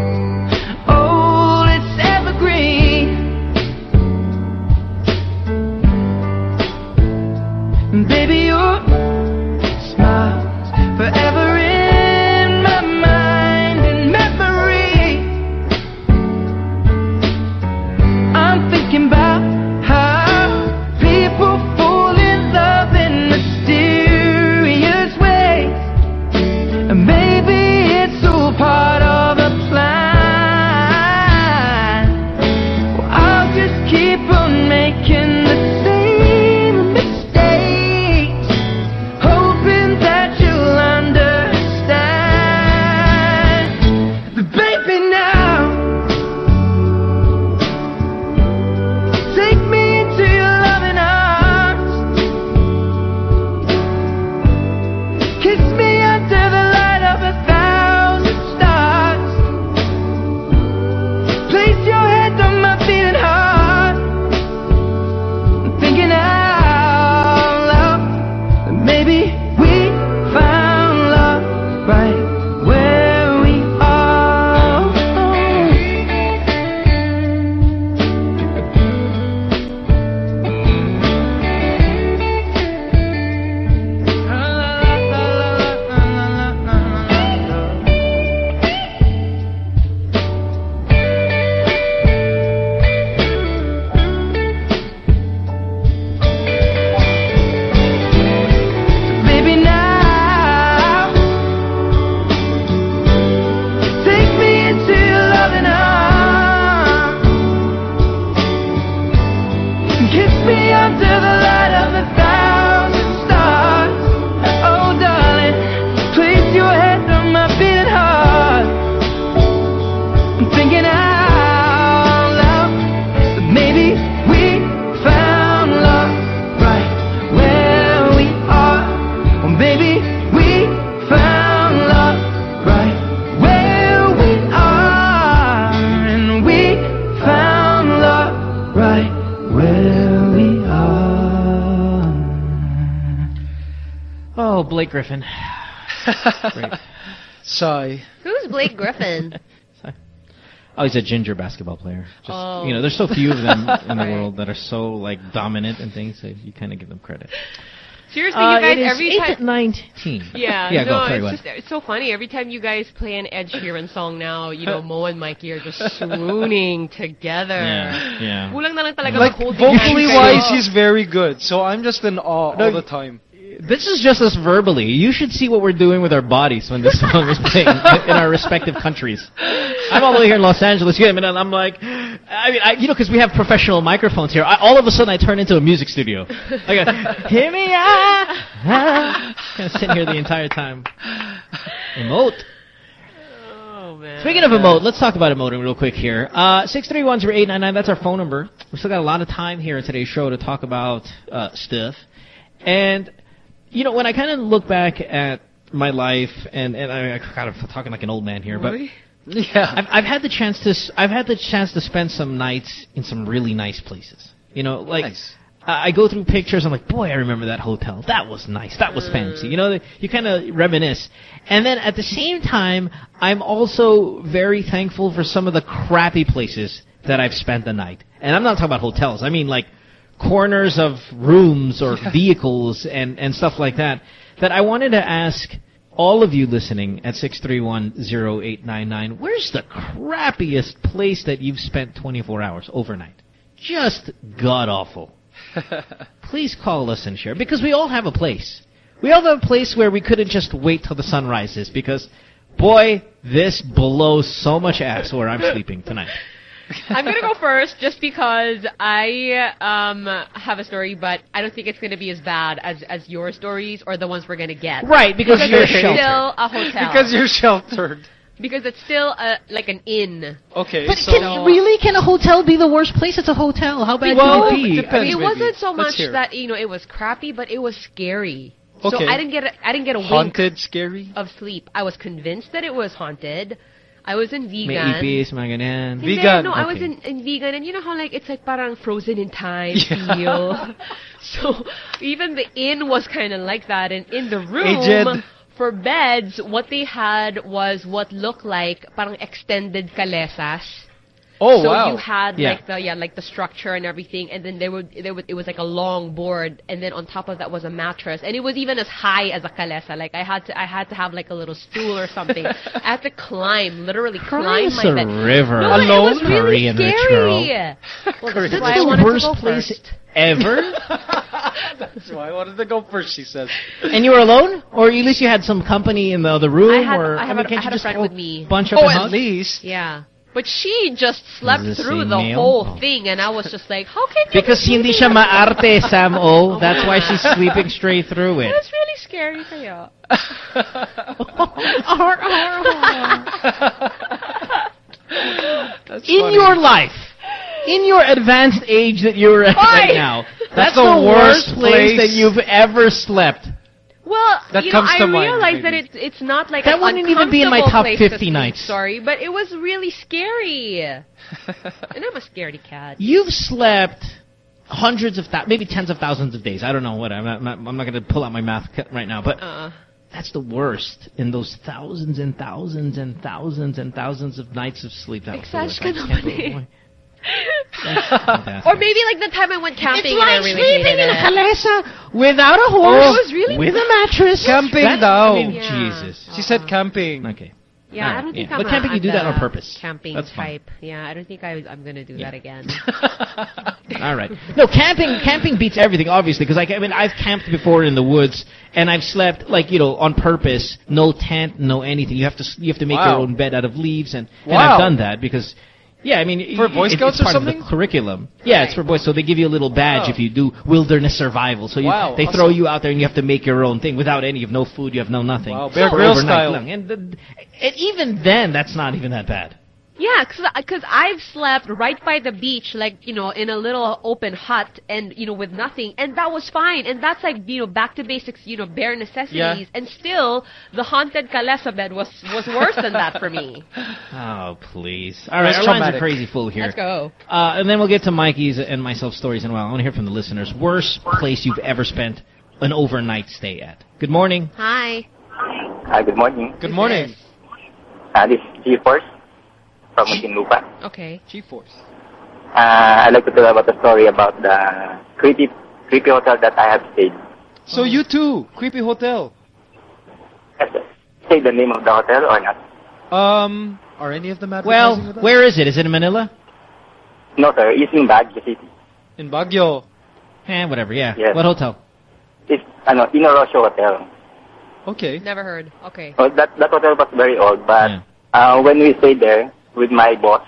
Baby, your Blake Griffin. Great. Sigh. Who's Blake Griffin? Oh, he's a ginger basketball player. Just, Oh. You know, there's so few of them in the Right. world that are so like dominant and things. So you kind of give them credit. Seriously, Uh, you guys, it is every time. at nineteen. Yeah, yeah. no, go. It's just it's so funny. Every time you guys play an Ed Sheeran song now, you know, Mo and Mikey are just swooning together. Yeah, yeah. Kulang na lang talaga Like vocally wise, he's very good. So I'm just in awe all the time. This is just us verbally. You should see what we're doing with our bodies when this song is playing in our respective countries. I'm all the way here in Los Angeles, yeah, and I'm like, I mean, I, you know, because we have professional microphones here. I, all of a sudden, I turn into a music studio. I go, hear me out. ah." Gonna sit here the entire time. Emote. Oh man. Speaking of emote, let's talk about emoting real quick here. Uh, 631-0899, that's our phone number. We still got a lot of time here in today's show to talk about uh, stuff. And, you know, when I kind of look back at my life, and, and I, I kind of talking like an old man here, but yeah, I've, I've had the chance to s- I've had the chance to spend some nights in some really nice places. You know, like Nice. I I go through pictures. I'm like, boy, I remember that hotel. That was nice. That was fancy. You know, you kind of reminisce. And then at the same time, I'm also very thankful for some of the crappy places that I've spent the night. And I'm not talking about hotels. I mean like corners of rooms or vehicles and and stuff like that. That I wanted to ask all of you listening at 6310899, where's the crappiest place that you've spent 24 hours overnight? Just god awful. Please call us and share because we all have a place. We all have a place where we couldn't just wait till the sun rises because boy, this blows so much ass where I'm sleeping tonight. I'm gonna go first just because I um have a story, but I don't think it's gonna be as bad as as your stories or the ones we're gonna get. Right, because you're sheltered. still a hotel. Because you're sheltered. because it's still a like an inn. Okay, But so can, really, can a hotel be the worst place? It's a hotel. How bad well, can it be? depends, I mean, it wasn't so much that you know it was crappy, but it was scary. Okay. So I didn't get a, I didn't get a wink haunted, scary. of sleep. I was convinced that it was haunted. I was in May Vigan. ipis, mga ganyan. Hindi, Vigan. No, I was in, in Vigan, and you know how like it's like parang frozen in time Yeah. feel. so even the inn was kind of like that, and in the room Aged. for beds, what they had was what looked like parang extended calesas. Oh so wow. you had Yeah. like the yeah like the structure and everything, and then there would there would it was like a long board, and then on top of that was a mattress, and it was even as high as a calesa. Like I had to I had to have like a little stool or something. I had to climb, literally climb Christ my a bed. river. No, but Alone? it was really Korean rich scary. girl. Well, Korean that's That's why I the wanted worst to go place first. ever. That's why I wanted to go first. She says. and you were alone, or at least you had some company in the other room, I had or I, have mean, a, can't I had you a just friend with me. bunch up Oh, at hug? least. Yeah. But she just slept through the whole Oh. thing, and I was just like, how can you Because be hindi siya maarte, Sam O. Oh, oh That's why she's sleeping straight through it. That's really scary for kaya. That's in funny. your life, in your advanced age that you're at right now, that's, That's the, the worst worst place, place. that you've ever slept. Well, That you know, I mind, realize that it's it's not like That wouldn't even be in my top place to 50 sleep, nights. Sorry, but it was really scary. and I'm a scaredy cat. You've slept hundreds of thousands, maybe tens of thousands of days. I don't know what. I'm not, I'm not, I'm not going to pull out my math right now, but Uh, that's the worst. In those thousands and thousands and thousands and thousands of nights of sleep, that was the worst. Exage ka I just can't naman believe why. Fantastic. or maybe like the time I went camping and I really sleeping in a it. calesa without a horse, Oh, it was really with a mattress. Camping That's- daw. I mean, Yeah. Jesus. She said camping. Okay. Yeah, I don't think yeah. I'm But a, camping, you do that on purpose. Camping That's fine. type. Yeah, I don't think I, I'm gonna do that again. All right. No, camping camping beats everything, obviously, because I, I mean I've camped before in the woods, and I've slept like you know on purpose, no tent, no anything. You have to you have to make your own bed out of leaves, and, and I've done that because. Yeah, I mean, For Boy Scouts it's or part of something? the curriculum. Yeah, it's for boys, so they give you a little badge Oh. if you do wilderness survival. So you, Wow, they throw you out there and you have to make your own thing without any. You have no food, you have no nothing. Wow, Bear Grylls style. long. And, the, and even then, that's not even that bad. Yeah, because I've slept right by the beach, like, you know, in a little open hut and, you know, with nothing. And that was fine. And that's like, you know, back to basics, you know, bare necessities. Yeah. And still, the haunted Kalesa bed was, was worse than that for me. Oh, please. All right, That's our lines are crazy full here. Let's go. Uh, and then we'll get to Mikey's and myself stories in a while. I want to hear from the listeners. Worst place you've ever spent an overnight stay at. Good morning. Hi. Hi, good morning. Good morning. Uh, this is G-Force. From Muntinlupa. Okay. G-Force. Uh, I'd like to tell about the story about the creepy, creepy hotel that I have stayed. So you too, creepy hotel. Say the name of the hotel or not? Um, are any of them advertising Well, with us? where is it? Is it in Manila? No, sir. It's in Baguio City. In Baguio. Eh, whatever. Yeah. Yes. What hotel? It's ano, Inorosio Hotel. Okay. Never heard. Okay. Well, that that hotel was very old, but uh, when we stayed there with my boss,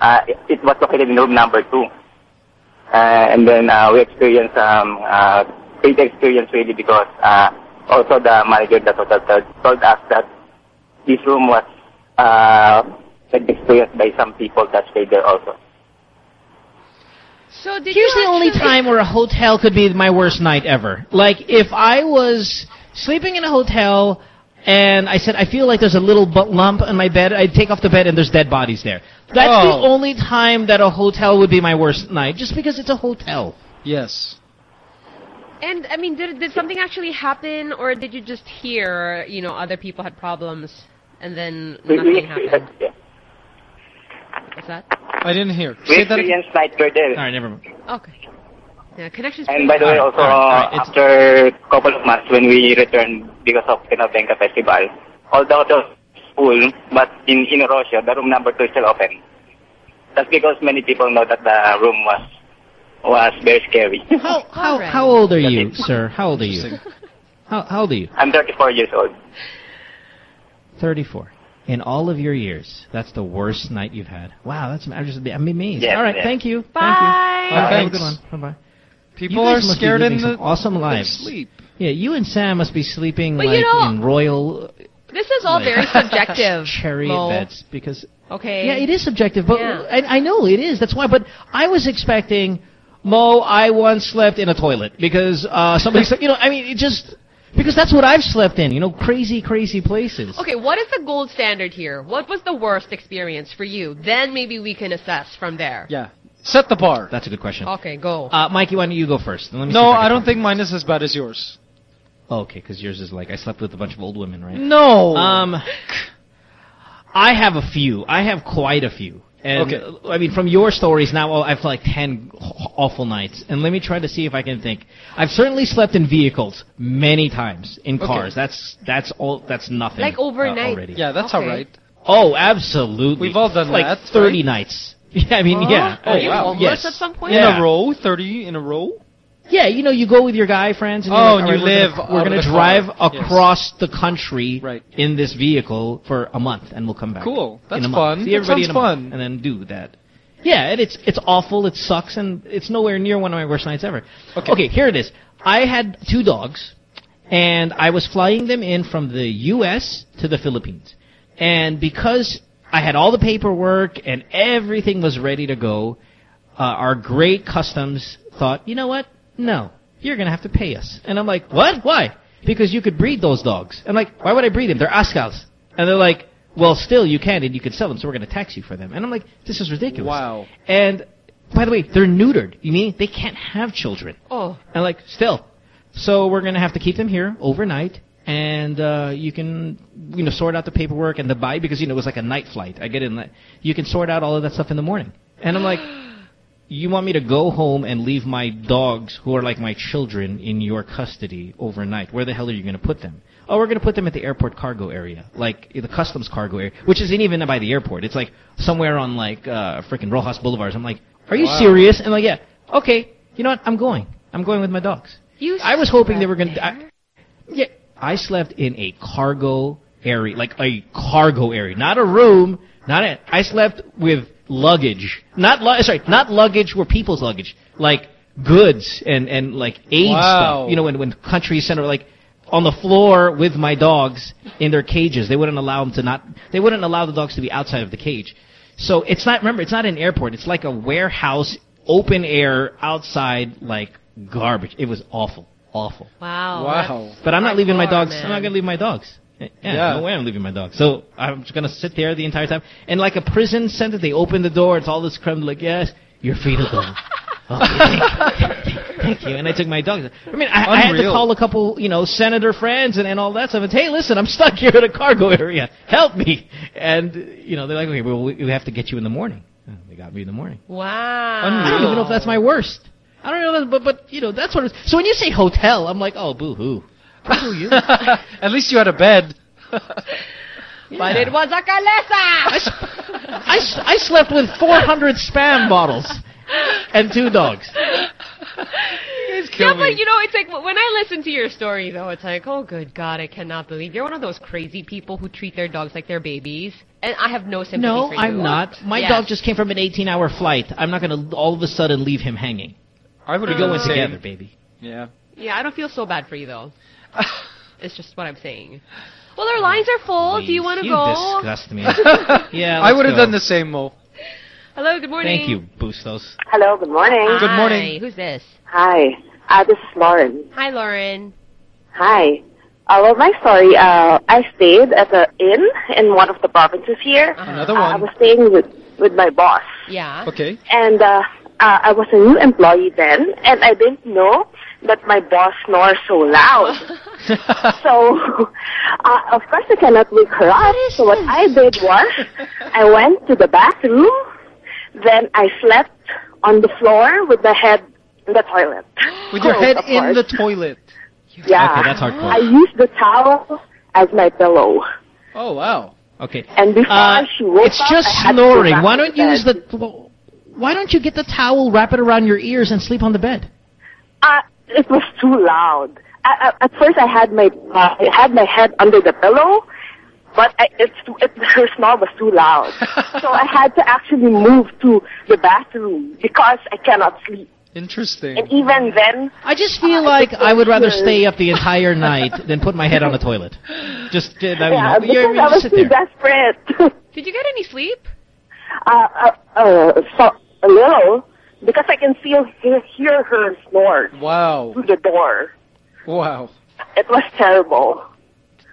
uh, it, it was located in room number two. Uh, and then uh, we experienced um, uh, great experience really because uh, also the manager of that hotel told, told us that this room was uh, experienced by some people that stayed there also. So did Here's the only time where a hotel could be my worst night ever. Like if I was sleeping in a hotel and I said I feel like there's a little lump in my bed, I'd take off the bed and there's dead bodies there. That's the Oh. only time that a hotel would be my worst night, just because it's a hotel. Yes. And I mean, did did something actually happen, or did you just hear, you know, other people had problems, and then We, we nothing happened? yeah. What's that? I didn't hear. we experienced night guard there. All right, never mind. Okay. Yeah, connections. And by the way, also after a couple of months when we returned because of Panagbenga Festival, all the was full, but in in Russia, the room number two is still open. That's because many people know that the room was was very scary. How how how old are you, sir? How old are you? How how old are you? I'm 34 years old. 34. In all of your years, that's the worst night you've had. Wow, that's I'm just I'm amazed. Yes, all right, yes. thank you. Bye. Thank you. Oh, Have a good one. Bye bye. People are guys must be scared in the awesome in lives. sleep. Yeah, you and Sam must be sleeping But like you know- in royal This is all like, very subjective. chariot Mo. beds because Okay. yeah, it is subjective, but Yeah. I, I know it is. That's why. But I was expecting, Mo. I once slept in a toilet because uh, somebody said, you know, I mean, it just because that's what I've slept in. You know, crazy, crazy places. Okay, what is the gold standard here? What was the worst experience for you? Then maybe we can assess from there. Yeah. Set the bar. That's a good question. Okay, go. Uh, Mikey, why don't you go first? Let me No, if I I don't think mine is as bad as yours. Oh, okay, because yours is like I slept with a bunch of old women, right? No. Um, I have a few. I have quite a few. And Okay. uh, I mean, from your stories now, oh, I've like ten awful nights. And let me try to see if I can think. I've certainly slept in vehicles many times in Okay. cars. That's that's all. That's nothing. Like uh, overnight. already. Yeah, that's Okay. all right. Oh, absolutely. We've all done like that, Thirty right? nights. Yeah, I mean, Huh? yeah. Are oh, you wow. yes. at some point? In a row, 30 in a row. Yeah, you know, you go with your guy friends. And Oh, you're like, oh, and you right, live We're gonna, we're gonna the car." drive Yes. across the country Right. in this vehicle for a month, and we'll come back. Cool. That's in a month. fun. See That everybody sounds in a month, fun. and then do that. Yeah, and it's it's awful. It sucks, and it's nowhere near one of my worst nights ever. Okay. here it is. I had two dogs, and I was flying them in from the U.S. to the Philippines, and because I had all the paperwork and everything was ready to go, uh, our great customs thought, you know what? No, you're gonna have to pay us. And I'm like, what? Why? Because you could breed those dogs. I'm like, why would I breed them? They're Askals. And they're like, well, still you can and you can sell them, so we're gonna tax you for them. And I'm like, this is ridiculous. Wow. And by the way, they're neutered. You mean they can't have children? Oh. And like, still. So we're gonna have to keep them here overnight, and uh, you can, you know, sort out the paperwork and the buy because you know it was like a night flight. I get in. You can sort out all of that stuff in the morning, and I'm like, you want me to go home and leave my dogs, who are like my children, in your custody overnight? Where the hell are you gonna put them? Oh, we're gonna put them at the airport cargo area, like the customs cargo area, which isn't even by the airport. It's like somewhere on like uh, freaking Roxas Boulevard. I'm like, are you Wow. serious? And like, yeah, okay. You know what? I'm going. I'm going with my dogs. You I was hoping they were going to. Yeah, I slept in a cargo area, like a cargo area, not a room, not a. I slept with luggage, not lu- sorry, not luggage where people's luggage, like goods and and like aid Wow. stuff. You know, when when countries send like on the floor with my dogs in their cages, they wouldn't allow them to not. They wouldn't allow the dogs to be outside of the cage. So it's not. Remember, it's not an airport. It's like a warehouse, open air, outside, like garbage. It was awful, awful. Wow. Wow. But I'm not leaving my dogs. man. I'm not gonna leave my dogs. Yeah, Yeah. no way I'm leaving my dogs. So I'm just gonna sit there the entire time. And like a prison sentence, they open the door. It's all this creme. Like, yes, you're free to go. Thank you. And I took my dog. I mean, I, I had to call a couple, you know, senator friends and, and all that stuff. And hey, listen, I'm stuck here in a cargo area. Help me. And you know, they're like, okay, well, we we have to get you in the morning. They got me in the morning. Wow. I don't even know if that's my worst. I don't know, but but you know, that's what. It, so when you say hotel, I'm like, oh, boo hoo. Boo you. At least you had a bed. But it was a kalesa! I, s- I slept with 400 spam bottles and two dogs. Yeah, but you know, it's like when I listen to your story, though, it's like, oh, good God, I cannot believe you're one of those crazy people who treat their dogs like they're babies, and I have no sympathy No, for you. I'm not. My Yes. dog just came from an 18-hour flight. I'm not going to all of a sudden leave him hanging. I would We're have going together, baby. Yeah. Yeah, I don't feel so bad for you though. it's just what I'm saying. Well, our lines are full. Do you want to go? You go? disgust me. yeah, I let's would have done the same, Mo. Hello, good morning. Thank you, Bustos. Hello, good morning. Hi, Good morning. Who's this? Hi, uh, this is Lauren. Hi, Lauren. Hi. Uh, well, my story, uh, I stayed at an inn in one of the provinces here. Another Uh, I was staying with, with my boss. Yeah. Okay. And uh, uh, I was a new employee then, and I didn't know that my boss snores so loud. so, uh, of course, I cannot wake her up. So what I did was, I went to the bathroom, then I slept on the floor with my head in the toilet. With your head of in the toilet. Yeah. Okay, that's hardcore. I used the towel as my pillow. Oh, wow. Okay. And before Uh, she woke it's up, just I had to go snoring. back Why don't you use the? Why don't you get the towel, wrap it around your ears, and sleep on the bed? Uh, it was too loud. I, I, at first, I had my uh, I had my head under the pillow, but I, it's too, it, her snore was too loud. so I had to actually move to the bathroom because I cannot sleep. Interesting. And even then, I just feel like I would rather stay up the entire night than put my head on the toilet. Just, uh, I mean, yeah, you- because you I was too there. desperate. Did you get any sleep? uh, uh, uh, so, a little because I can feel hear, hear her snore Wow. through the door. Wow. It was terrible.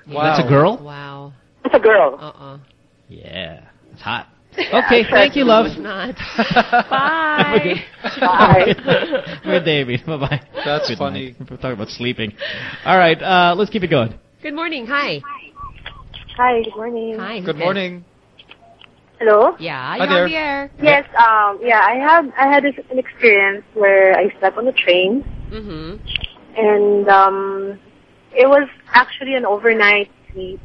Wow. That's a girl. Wow. It's a girl. Uh-uh. Yeah, it's hot. Okay, thank you, love. It's not. Bye. Bye. Good day, baby. Bye bye. That's Good funny. night. We're talking about sleeping. All right, uh, let's keep it going. Good morning. Hi. Hi, good morning. Hi. who's Good this? morning. Hello? Yeah, Hi you're there. on the air. Yes, um, yeah, I have, I had this, an experience where I slept on the train, Mm-hmm. and, um, it was actually an overnight sleep,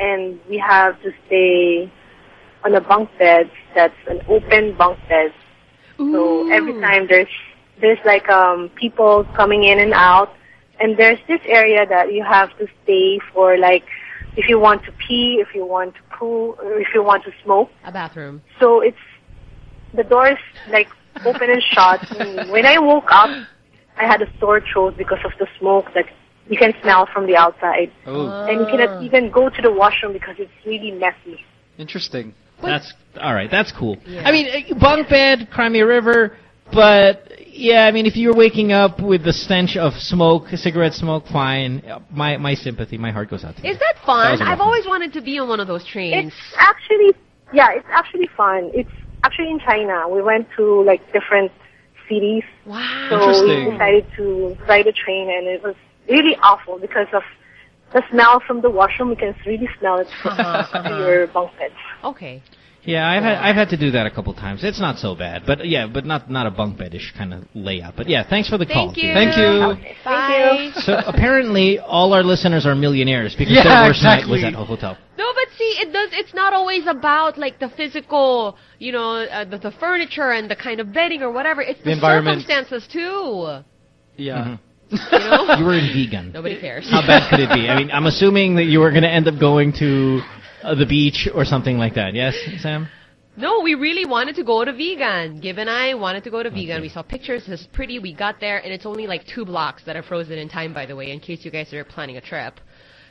and we have to stay on a bunk bed that's an open bunk bed. Ooh. So every time there's, there's like, um, people coming in and out, and there's this area that you have to stay for like, if you want to pee, if you want to poo, or if you want to smoke. A bathroom. So it's the door is like open and shut. And when I woke up, I had a sore throat because of the smoke that you can smell from the outside, Oh, and you cannot even go to the washroom because it's really messy. interesting. That's all right. That's cool. I mean, uh, bunk bed, Crimea River, but yeah, I mean, if you're waking up with the stench of smoke, cigarette smoke, fine. Uh, My my sympathy, my heart goes out to you. Is that fun? was a rough I've always wanted to be on one of those trains. It's actually, yeah, it's actually fun. It's actually in China. We went to like different cities. Wow. So we decided to ride a train, and it was really awful because of the smell from the washroom. You can really smell it from your bunk bed. Okay. Yeah, I've had I've had to do that a couple times. It's not so bad, but yeah, but not not a bunk bedish kind of layout. But yeah, thanks for the call. Thank you. Thank you. Bye. So apparently, all our listeners are millionaires because Yeah, their worst night was at a hotel. No, but see, it does. It's not always about like the physical, you know, uh, the, the furniture and the kind of bedding or whatever. It's the, The environment. circumstances too. Yeah. You know, You were in Vigan. nobody cares. How bad could it be? I mean, I'm assuming that you were going to end up going to uh, the beach or something like that. Yes, Sam. No, we really wanted to go to Vigan. Gibb and I wanted to go to Vigan. We saw pictures. It's pretty. We got there, and it's only like two blocks that are frozen in time, by the way, in case you guys are planning a trip.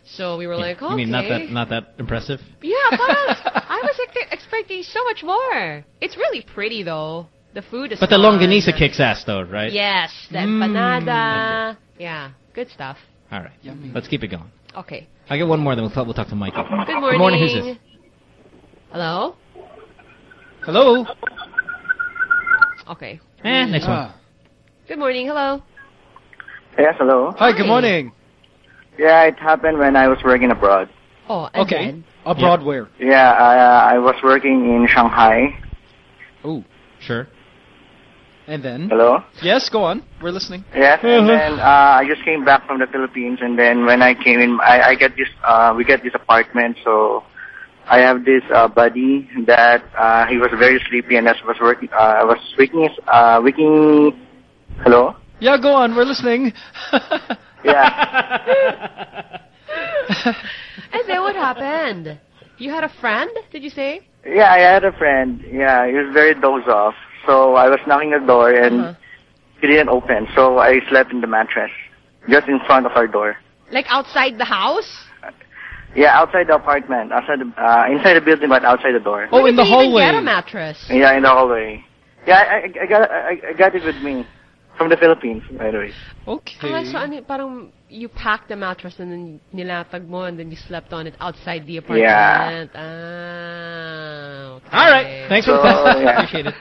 So we were like, okay. You mean not that not that impressive? Yeah, but I was ex- expecting so much more. It's really pretty, though. The food is But the fun. longanisa kicks ass, though, right? Yes, the Mm. empanada. Yeah, good stuff. All right. Let's keep it going. Okay. I get one more, then we'll talk, we'll talk to Michael. Good morning. Good morning. Who's this? Hello? Hello. Okay. Eh, next one. Ah. Good morning. Hello. Yes, hello. Hi, good morning. Yeah, it happened when I was working abroad. Oh, Okay. Abroad where? Yeah, I, uh, I was working in Shanghai. Oh, sure. And then? Hello? Yes, go on. We're listening. Yes, and Uh-huh. then uh, I just came back from the Philippines, and then when I came in, I, I get this, uh, we get this apartment, so I have this uh, buddy that uh, he was very sleepy, and I was working, uh, I was waking, uh, waking. Hello. Yeah, go on. We're listening. Yeah. And then what happened? You had a friend, did you say? Yeah, I had a friend. Yeah, he was very doze off. So I was knocking the door and Uh-huh. he didn't open. So I slept in the mattress, just in front of our door. Like outside the house? Yeah, outside the apartment, outside the, uh, inside the building, but outside the door. Where did you even get a mattress? Yeah, in the hallway. Yeah, I, I, I got I, I got it with me from the Philippines, by the way. Okay. Ah, so ano, parang you packed the mattress and then nilatag mo and then you slept on it outside the apartment. Yeah. Ah, okay. All right. Thanks for the So, test. yeah. Appreciate it.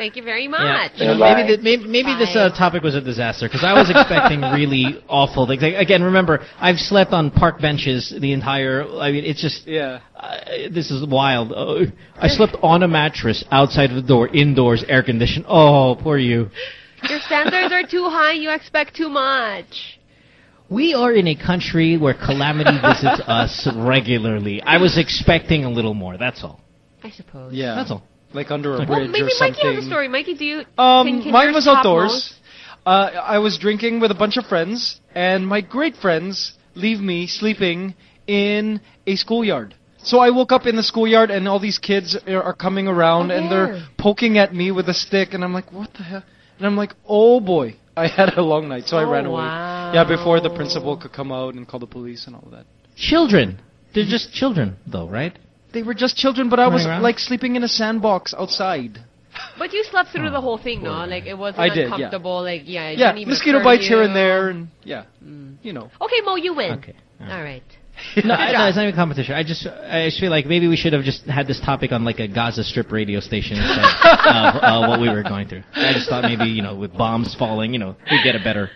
Thank you very Yeah. much. You know, maybe the, maybe, maybe this uh, topic was a disaster because I was expecting really awful things. Like, again, remember, I've slept on park benches the entire. I mean, it's just. Yeah. Uh, this is wild. Uh, I slept on a mattress outside of the door, indoors, air conditioned. Oh, poor you. Your standards are too high. You expect too much. We are in a country where calamity visits us regularly. I was expecting a little more. That's all. I suppose. Yeah. That's all. Like under a Well, bridge maybe or Mikey something. has a story. Mikey, do you? Um, can, can mine was outdoors. Uh, I was drinking with a bunch of friends, and my great friends leave me sleeping in a schoolyard. So I woke up in the schoolyard, and all these kids are, are coming around, Oh, and they're poking at me with a stick, and I'm like, what the hell? And I'm like, oh boy, I had a long night, so I Oh, ran away. wow. Yeah, before the principal could come out and call the police and all of that. Children. They're just children, though, right? They were just children, but I was Running around? like sleeping in a sandbox outside. But you slept through the whole thing, no? Like it wasn't I did, yeah. uncomfortable. Like yeah, it Yeah, didn't even mosquito occur to bites here and there, and yeah, you know. Okay, Mo, you win. Okay. All right. no, I, no, it's not even competition. I just, I just feel like maybe we should have just had this topic on like a Gaza Strip radio station instead of uh, what we were going through. I just thought maybe you know with bombs falling, you know, we'd get a better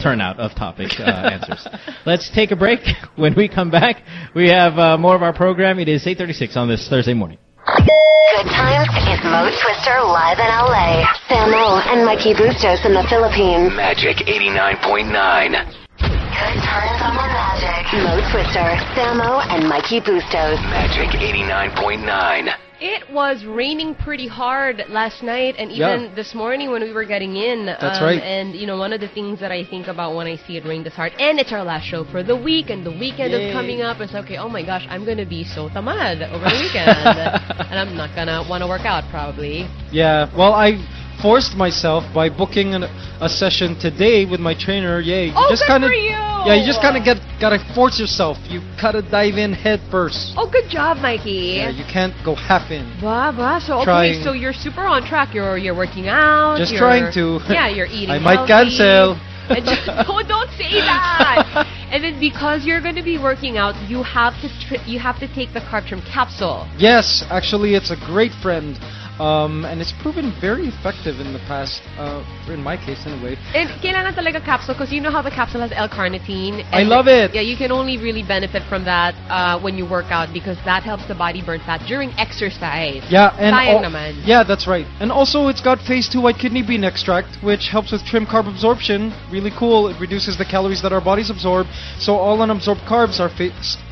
turnout of topic uh, answers. Let's take a break. When we come back, we have uh, more of our program. It is 8:36 on this Thursday morning. Good times is Mo Twister live in LA. Samo and Mikey Bustos in the Philippines. Magic 89.9. Good times on the Magic. Mo Twister, Samo, and Mikey Bustos. Magic 89.9. It was raining pretty hard last night and Yeah. even this morning when we were getting in. That's um, right. And you know, one of the things that I think about when I see it rain this hard, and it's our last show for the week, and the weekend Yay. is coming up. It's okay. Oh my gosh, I'm gonna be so tamad over the weekend, and I'm not gonna want to work out probably. Yeah, well, I forced myself by booking an, a session today with my trainer. Yay! You Oh, just for you! Yeah, you just kind of get gotta force yourself. You gotta dive in head first. Oh, good job, Mikey. Yeah, you can't go half in. Blah blah. So okay, so you're super on track. You're you're working out. Just trying to. Yeah, you're eating. I might healthy. cancel. And just, oh, don't say that. and then because you're going to be working out, you have to you have to take the carb trim capsule. Yes, actually, it's a great friend, um, and it's proven very effective in the past. Uh, in my case, anyway. And kailangan talaga capsule because you know how the capsule has L-carnitine. I love it. Yeah, you can only really benefit from that uh, when you work out because that helps the body burn fat during exercise. Yeah, and al- yeah, that's right. And also, it's got phase two white kidney bean extract, which helps with trim carb absorption. Really cool. It reduces the calories that our bodies absorb, so all unabsorbed carbs are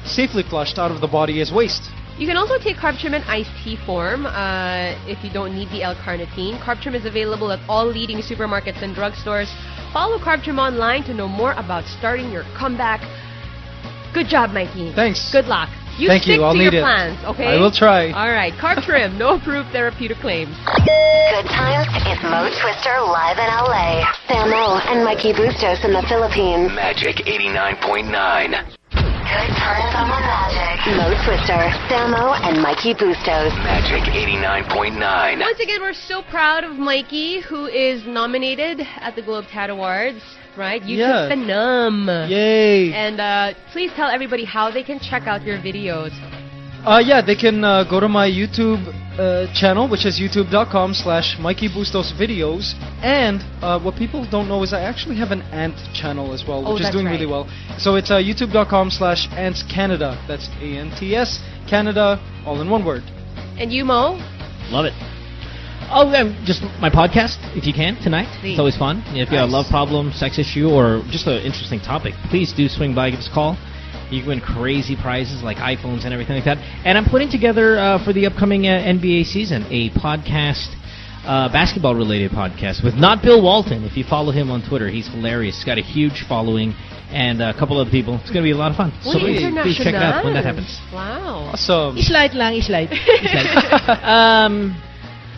safely flushed out of the body as waste. You can also take Carb Trim in iced tea form uh, if you don't need the L-carnitine. Carb Trim is available at all leading supermarkets and drugstores. Follow Carb Trim online to know more about starting your comeback. Good job, Mikey. Thanks. Good luck. You Thank stick you. I'll to need your it. plans, okay? I will try. All right. Carb Trim, no approved therapeutic claims. Good times is Mo Twister live in LA. Samo and Mikey Bustos in the Philippines. Magic 89.9. Good times on the Magic. Mo Twister, Samo, and Mikey Bustos. Magic 89.9. Once again, we're so proud of Mikey, who is nominated at the Globe Tatt Awards. Right? You Yeah. took the num. Yay! And uh, please tell everybody how they can check out your videos. Uh, yeah, they can uh, go to my YouTube uh, channel, which is youtube.com slash Mikey Bustos videos. And uh, what people don't know is I actually have an Ant channel as well, Oh, which is doing right. really well. So it's uh, youtube.com slash Ants Canada. That's A-N-T-S, Canada, all in one word. And you, Mo? Love it. Oh, um, just my podcast, if you can, tonight. Please. It's always fun. If you have a love problem, sex issue, or just an interesting topic, please do swing by, give us a call. You can win crazy prizes like iPhones and everything like that. And I'm putting together uh, for the upcoming uh, NBA season a podcast, uh, basketball-related podcast with not Bill Walton. If you follow him on Twitter, he's hilarious. He's got a huge following and a couple other people. It's going to be a lot of fun. so Uy, please, please check it out when that happens. Wow. Awesome. Islight lang, islight. Islight. um,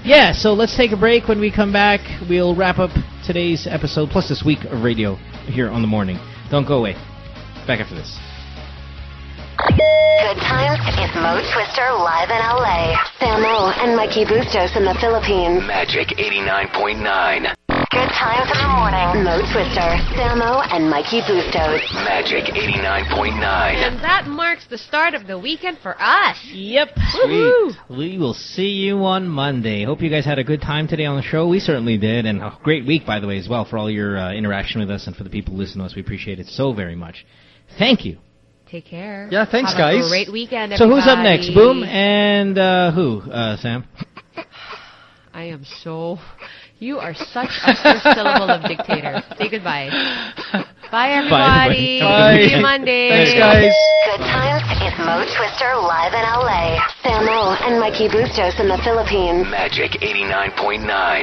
yeah, so let's take a break. When we come back, we'll wrap up today's episode plus this week of radio here on the morning. Don't go away. Back after this. Good times is Mo Twister live in LA. Samo and Mikey Bustos in the Philippines. Magic 89.9. Good times in the morning. Mo Twister, Samo, and Mikey Bustos. Magic 89.9. And that marks the start of the weekend for us. Yep. Woohoo. We will see you on Monday. Hope you guys had a good time today on the show. We certainly did, and a great week, by the way, as well, for all your uh, interaction with us and for the people who listen to us. We appreciate it so very much. Thank you. Take care. Yeah, thanks, Have guys. A great weekend, So who's up next? Boom and uh, who? Uh, Sam. I am so. You are such a first syllable of dictator. Say goodbye. Bye, everybody. everybody. See you Monday. Thanks, guys. Good times is Mo Twister live in LA. Samo and Mikey Bustos in the Philippines. Magic 89.9.